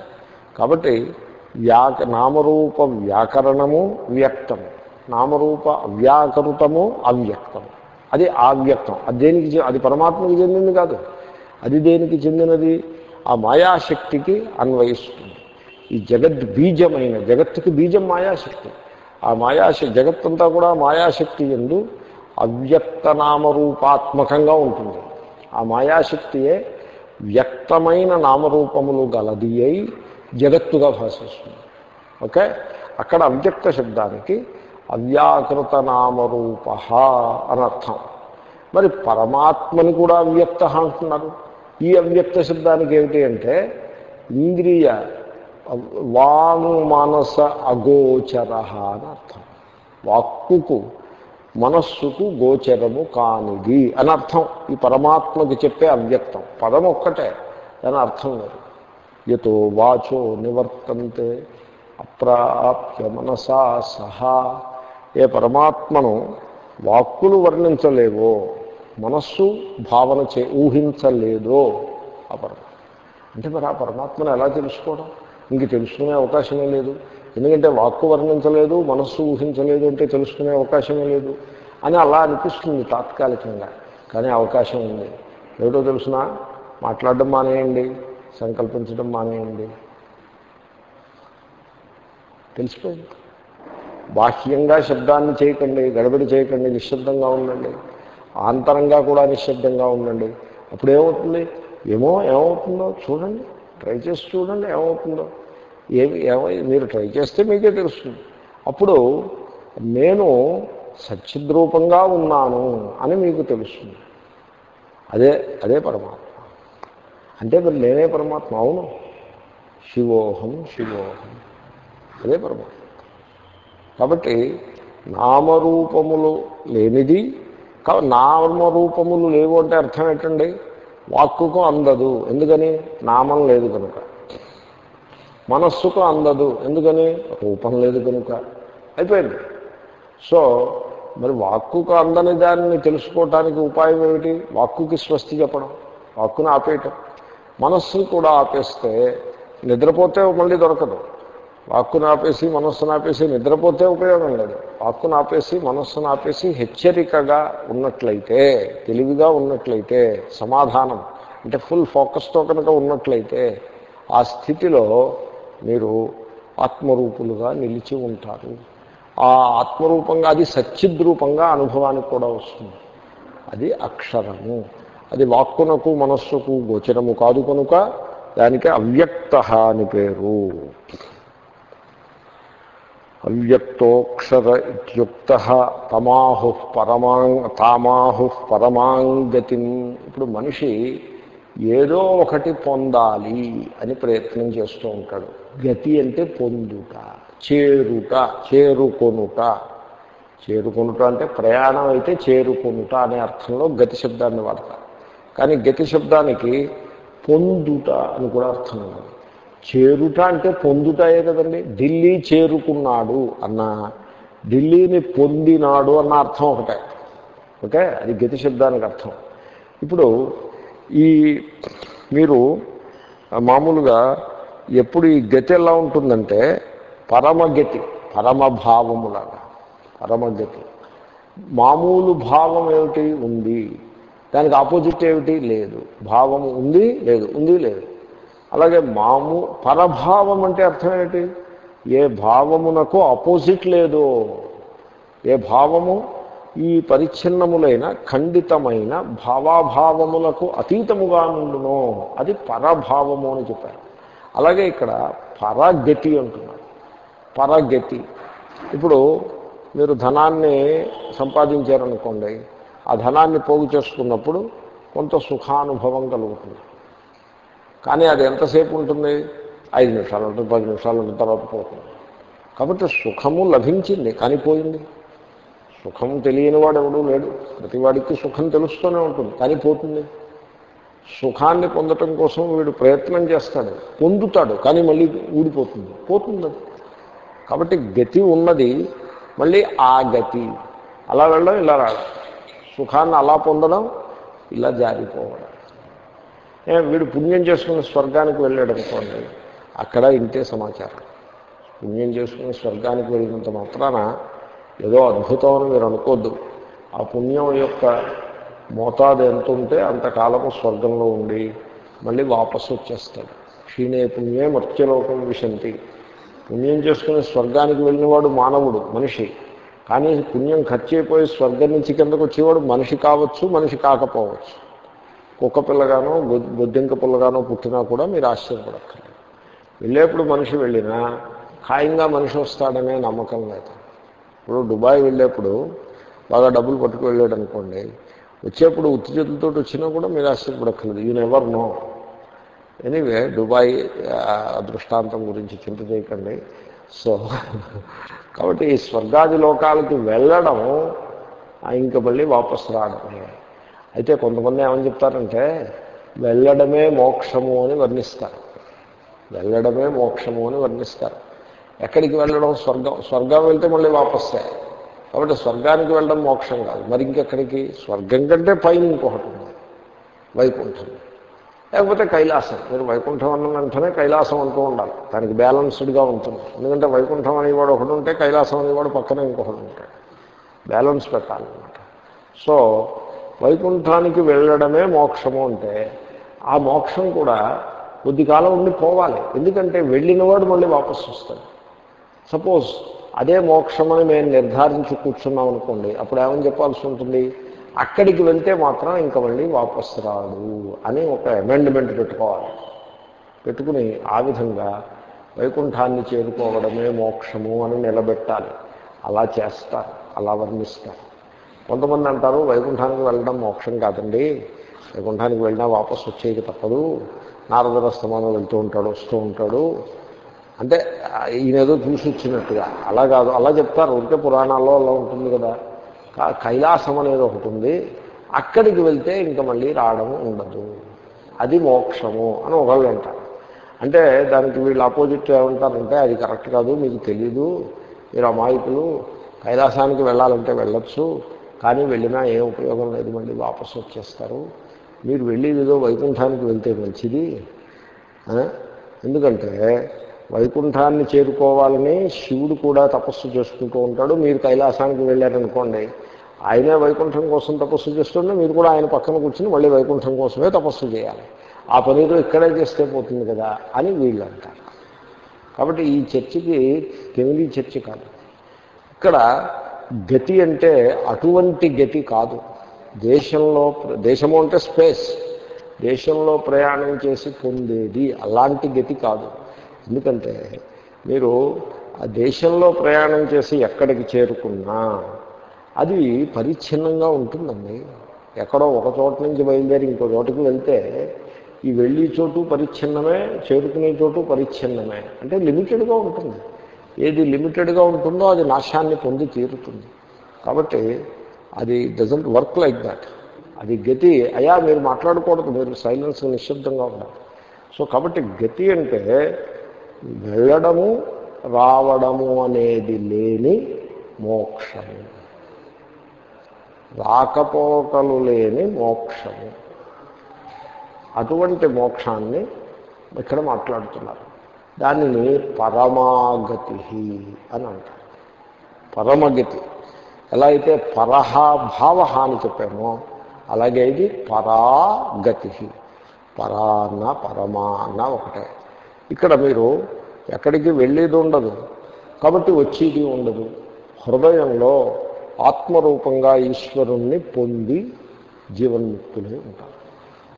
కాబట్టి వ్యాక నామరూప వ్యాకరణము వ్యక్తము నామరూప అవ్యాకృతము అవ్యక్తము అది అవ్యక్తం అది దేనికి చె- అది పరమాత్మకి చెందింది కాదు. అది దేనికి చెందినది? ఆ మాయాశక్తికి అన్వయిస్తుంది. ఈ జగద్ బీజమైన జగత్తుకి బీజం మాయాశక్తి. ఆ మాయాశక్తి జగత్తంతా కూడా మాయాశక్తి ఎందు అవ్యక్త నామరూపాత్మకంగా ఉంటుంది. ఆ మాయాశక్తియే వ్యక్తమైన నామరూపములు గలది అయి జగత్తుగా భాషిస్తుంది. ఓకే? అక్కడ అవ్యక్త శబ్దానికి అవ్యాకృత నామరూప అని అర్థం. మరి పరమాత్మని కూడా అవ్యక్త అంటున్నారు. ఈ అవ్యక్త శబ్దానికి ఏమిటి అంటే ఇంద్రియ వాను మనస అగోచర అని అర్థం. వాక్కుకు మనస్సుకు గోచరము కానిది అని అర్థం. ఈ పరమాత్మకి చెప్పే అవ్యక్తం. పదం ఒక్కటే దాని అర్థం లేదు. యతో వాచో నివర్తంతే అప్రాప్య మనసా సహా. ఏ పరమాత్మను వాక్కులు వర్ణించలేవో మనస్సు భావన చే ఊహించలేదో ఆ పరమాత్మ. అంటే మరి ఆ పరమాత్మను ఎలా తెలుసుకోవడం? ఇంక తెలుసుకునే అవకాశమే లేదు. ఎందుకంటే వాక్కు వర్ణించలేదు మనస్సు ఊహించలేదు అంటే తెలుసుకునే అవకాశమే లేదు అని అలా అనిపిస్తుంది తాత్కాలికంగా. కానీ అవకాశం ఉంది. ఏమిటో తెలుసిన? మాట్లాడడం మానేయండి సంకల్పించడం మానేయండి. తెలిసిపోయింది. బాహ్యంగా శబ్దాన్ని చేయకండి గడబడి చేయకండి నిశ్శబ్దంగా ఉండండి. ఆంతరంగా కూడా నిశ్శబ్దంగా ఉండండి. అప్పుడు ఏమవుతుంది? ఏమో ఏమవుతుందో చూడండి. ట్రై చేసి చూడండి ఏమవుతుందో. ఏమి ఏమో మీరు ట్రై చేస్తే మీకే తెలుస్తుంది. అప్పుడు నేను సచ్చిద్రూపంగా ఉన్నాను అని మీకు తెలుస్తుంది. అదే అదే పరమాత్మ. అంటే మరి నేనే పరమాత్మ? అవును. శివోహం శివోహం. అదే పరమాత్మ. కాబట్టి నామరూపములు లేనిది కా- నామరూపములు లేవు అంటే అర్థం ఏంటండి? వాక్కుకు అందదు. ఎందుకని? నామం లేదు కనుక. మనస్సుకు అందదు. ఎందుకని? రూపం లేదు కనుక. అయిపోయింది. సో మరి వాక్కుకు అందని దానిని తెలుసుకోవటానికి ఉపాయం ఏమిటి? వాక్కుకి స్వస్తి చెప్పడం వాక్కును ఆపేయటం. మనస్సును కూడా ఆపేస్తే నిద్రపోతే మళ్ళీ దొరకదు. వాక్కును ఆపేసి మనస్సును ఆపేసి నిద్రపోతే ఉపయోగం లేదు. వాక్కును ఆపేసి మనస్సును ఆపేసి హెచ్చరికగా ఉన్నట్లయితే తెలివిగా ఉన్నట్లయితే సమాధానం అంటే ఫుల్ ఫోకస్తో కనుక ఉన్నట్లయితే ఆ స్థితిలో మీరు ఆత్మరూపులుగా నిలిచి ఉంటారు. ఆ ఆత్మరూపంగా అది సచ్చిద్రూపంగా అనుభవానికి కూడా వస్తుంది. అది అక్షరము. అది వాక్కునకు మనస్సుకు గోచరము కాదు కనుక దానికి అవ్యక్త అని పేరు. అవ్యక్తోక్షర ఇత్యుక్త తమాహు పరమాంగ్ తామాహు పరమాంగతి. ఇప్పుడు మనిషి ఏదో ఒకటి పొందాలి అని ప్రయత్నం చేస్తూ ఉంటాడు. గతి అంటే పొందుట చేరుట చేరుకొనుట. చేరుకొనుట అంటే ప్రయాణం అయితే చేరుకొనుట అనే అర్థంలో గతి శబ్దాన్ని వాడతారు. కానీ గతి శబ్దానికి పొందుట అని కూడా అర్థం ఉన్నది. చేరుట అంటే పొందుటే కదండి. ఢిల్లీ చేరుకున్నాడు అన్న ఢిల్లీని పొందినాడు అన్న అర్థం ఒకటే. ఓకే? అది గతి శబ్దానికి అర్థం. ఇప్పుడు ఈ మీరు మామూలుగా ఎప్పుడు ఈ గతి ఎలా ఉంటుందంటే పరమగతి పరమభావములాగా పరమగతి మామూలు భావం ఏమిటి? ఉంది. దానికి ఆపోజిట్ ఏమిటి? లేదు. భావం ఉంది లేదు. ఉంది లేదు. అలాగే మాము పరభావం అంటే అర్థం ఏమిటి? ఏ భావమునకు ఆపోజిట్ లేదు. ఏ భావము? ఈ పరిచ్ఛిన్నములైన ఖండితమైన భావాభావములకు అతీతముగా నుండునో. అది పరభావము అని చెప్పారు. అలాగే ఇక్కడ పరగతి అంటున్నారు. పరగతి. ఇప్పుడు మీరు ధనాన్ని సంపాదించారనుకోండి ఆ ధనాన్ని పోగు చేసుకున్నప్పుడు కొంత సుఖానుభవం కలుగుతుంది. కానీ అది ఎంతసేపు ఉంటుంది? ఐదు నిమిషాలు ఉంటుంది పది నిమిషాలు ఉంటుంది తర్వాత పోతుంది. కాబట్టి సుఖము లభించింది కానీ పోయింది. సుఖం తెలియని వాడు ఎవడూ లేడు. ప్రతివాడికి సుఖం తెలుస్తూనే ఉంటుంది కానీ పోతుంది. సుఖాన్ని పొందటం కోసం వీడు ప్రయత్నం చేస్తాడు పొందుతాడు కానీ మళ్ళీ ఊడిపోతుంది. పోతుంది. కాబట్టి గతి ఉన్నది మళ్ళీ ఆ గతి. అలా వెళ్ళడం ఇలా రావడం. సుఖాన్ని అలా పొందడం ఇలా జారిపోవడం. ఏ, వీడు పుణ్యం చేసుకుని స్వర్గానికి వెళ్ళాడు అనుకోండి అక్కడ ఇంతే సమాచారం. పుణ్యం చేసుకుని స్వర్గానికి వెళ్ళినంత మాత్రాన ఏదో అద్భుతం అని మీరు అనుకోద్దు. ఆ పుణ్యం యొక్క మోతాదు ఎంత ఉంటే అంతకాలము స్వర్గంలో ఉండి మళ్ళీ వాపసు వచ్చేస్తాడు. క్షీణే పుణ్యే మర్త్యలోకం విశంతి. పుణ్యం చేసుకుని స్వర్గానికి వెళ్ళినవాడు మానవుడు మనిషి. కానీ పుణ్యం ఖర్చు అయిపోయి స్వర్గం నుంచి కిందకు వచ్చేవాడు మనిషి కావచ్చు మనిషి కాకపోవచ్చు. కుక్క పిల్లగానో బొ- బొద్దింక పిల్లగానో పుట్టినా కూడా మీరు ఆశ్చర్యపడక్కర్లేదు. వెళ్ళేప్పుడు మనిషి వెళ్ళినా ఖాయంగా మనిషి వస్తాడనే నమ్మకం లేదు. ఇప్పుడు దుబాయ్ వెళ్ళేప్పుడు బాగా డబ్బులు పట్టుకు వెళ్ళాడు అనుకోండి వచ్చేప్పుడు ఉత్తి చేతులతో వచ్చినా కూడా మీరు ఆశ్చర్యపడక్కర్లేదు. You never know anyway Dubai దృష్టాంతం గురించి చింత చేయకండి. సో కాబట్టి ఈ స్వర్గాది లోకాలకి వెళ్ళడం ఇంకా మళ్ళీ వాపసు రావడమే. అయితే కొంతమంది ఏమని చెప్తారంటే వెళ్ళడమే మోక్షము అని వర్ణిస్తారు. వెళ్ళడమే మోక్షము అని వర్ణిస్తారు. ఎక్కడికి వెళ్ళడం? స్వర్గం. స్వర్గం వెళ్తే మళ్ళీ వాపస్తే కాబట్టి స్వర్గానికి వెళ్ళడం మోక్షం కాదు. మరి ఇంకెక్కడికి? స్వర్గం కంటే పైన ఇంకొకటి ఉంది వైకుంఠం. లేకపోతే కైలాసం. మీరు వైకుంఠం అన్న వెంటనే కైలాసం అంటూ ఉండాలి. దానికి బ్యాలన్స్డ్గా ఉంటుంది. ఎందుకంటే వైకుంఠం అనేవాడు ఒకడు ఉంటే కైలాసం అనేవాడు పక్కన ఇంకొకడు ఉంటాడు. బ్యాలెన్స్ పెట్టాలన్నమాట. సో వైకుంఠానికి వెళ్ళడమే మోక్షము అంటే ఆ మోక్షం కూడా కొద్ది కాలం ఉండి పోవాలి. ఎందుకంటే వెళ్ళినవాడు మళ్ళీ వాపసు వస్తాడు. సపోజ్ అదే మోక్షమని మేము నిర్ధారించి కూర్చున్నాం అనుకోండి అప్పుడు ఏమని చెప్పాల్సి ఉంటుంది? అక్కడికి వెళ్తే మాత్రం ఇంకా మళ్ళీ వాపసు రాడు అని ఒక అమెండ్మెంట్ పెట్టుకోవాలి. పెట్టుకుని ఆ విధంగా వైకుంఠాన్ని చేరుకోవడమే మోక్షము అని నిలబెట్టాలి. అలా చేస్తారు అలా వర్ణిస్తారు. కొంతమంది అంటారు వైకుంఠానికి వెళ్ళడం మోక్షం కాదండి. వైకుంఠానికి వెళ్ళినా వాపసు వచ్చేది తప్పదు. నారదరస్తమానం వెళ్తూ ఉంటాడు వస్తూ ఉంటాడు. అంటే ఈయన ఈయనేదో చూసి వచ్చినట్టుగా అలా కాదు అలా చెప్తారు. ఉంటే పురాణాల్లో అలా ఉంటుంది కదా. కైలాసం అనేది ఒకటి ఉంది. అక్కడికి వెళ్తే ఇంకా మళ్ళీ రావడం ఉండదు. అది మోక్షము అని ఒకళ్ళు అంటారు. అంటే దానికి వీళ్ళు ఆపోజిట్ ఏమంటారంటే అది కరెక్ట్ కాదు మీకు తెలీదు. మీరు అమాయకులు. కైలాసానికి వెళ్ళాలంటే వెళ్ళొచ్చు. కానీ వెళ్ళినా ఏం ఉపయోగం లేదు. మళ్ళీ వాపసు వచ్చేస్తారు. మీరు వెళ్ళేది ఏదో వైకుంఠానికి వెళ్తే మంచిది. ఎందుకంటే వైకుంఠాన్ని చేరుకోవాలని శివుడు కూడా తపస్సు చేసుకుంటూ ఉంటాడు. మీరు కైలాసానికి వెళ్ళారనుకోండి ఆయనే వైకుంఠం కోసం తపస్సు చేస్తుంటే మీరు కూడా ఆయన పక్కన కూర్చుని మళ్ళీ వైకుంఠం కోసమే తపస్సు చేయాలి. ఆ పనిలో ఇక్కడే చేస్తే పోతుంది కదా అని వీళ్ళు అంటారు. కాబట్టి ఈ చర్చికి కెమిలీ చర్చ కాదు. ఇక్కడ గతి అంటే అటువంటి గతి కాదు. దేశంలో దేశము అంటే స్పేస్. దేశంలో ప్రయాణం చేసి పొందేది అలాంటి గతి కాదు. ఎందుకంటే మీరు ఆ దేశంలో ప్రయాణం చేసి ఎక్కడికి చేరుకున్నా అది పరిచ్ఛిన్నంగా ఉంటుందండి. ఎక్కడో ఒక చోట నుంచి బయలుదేరి ఇంకో చోటుకు వెళ్తే ఈ వెళ్ళి చోటు పరిచ్ఛిన్నమే చేరుకునే చోటు పరిచ్ఛిన్నమే. అంటే లిమిటెడ్గా ఉంటుంది. ఏది లిమిటెడ్గా ఉంటుందో అది నాశాన్ని పొంది తీరుతుంది. కాబట్టి అది డజంట్ వర్క్ లైక్ దాట్ అది గతి అయా మీరు మాట్లాడకూడదు మీరు సైలెన్స్ నిశ్శబ్దంగా ఉండాలి. సో కాబట్టి గతి అంటే వెళ్ళడము రావడము అనేది లేని మోక్షము. రాకపోకలు లేని మోక్షము. అటువంటి మోక్షాన్ని ఇక్కడ మాట్లాడుతున్నారు. దానిని పరమాగతి అని అంటారు. పరమగతి. ఎలా అయితే పరహభావ అని చెప్పామో అలాగే ఇది పరాగతి పరాన్న పరమాన్న ఒకటే. ఇక్కడ మీరు ఎక్కడికి వెళ్ళేది ఉండదు. కాబట్టి వచ్చేది ఉండదు. హృదయంలో ఆత్మరూపంగా ఈశ్వరుణ్ణి పొంది జీవన్ముక్తులై ఉంటారు.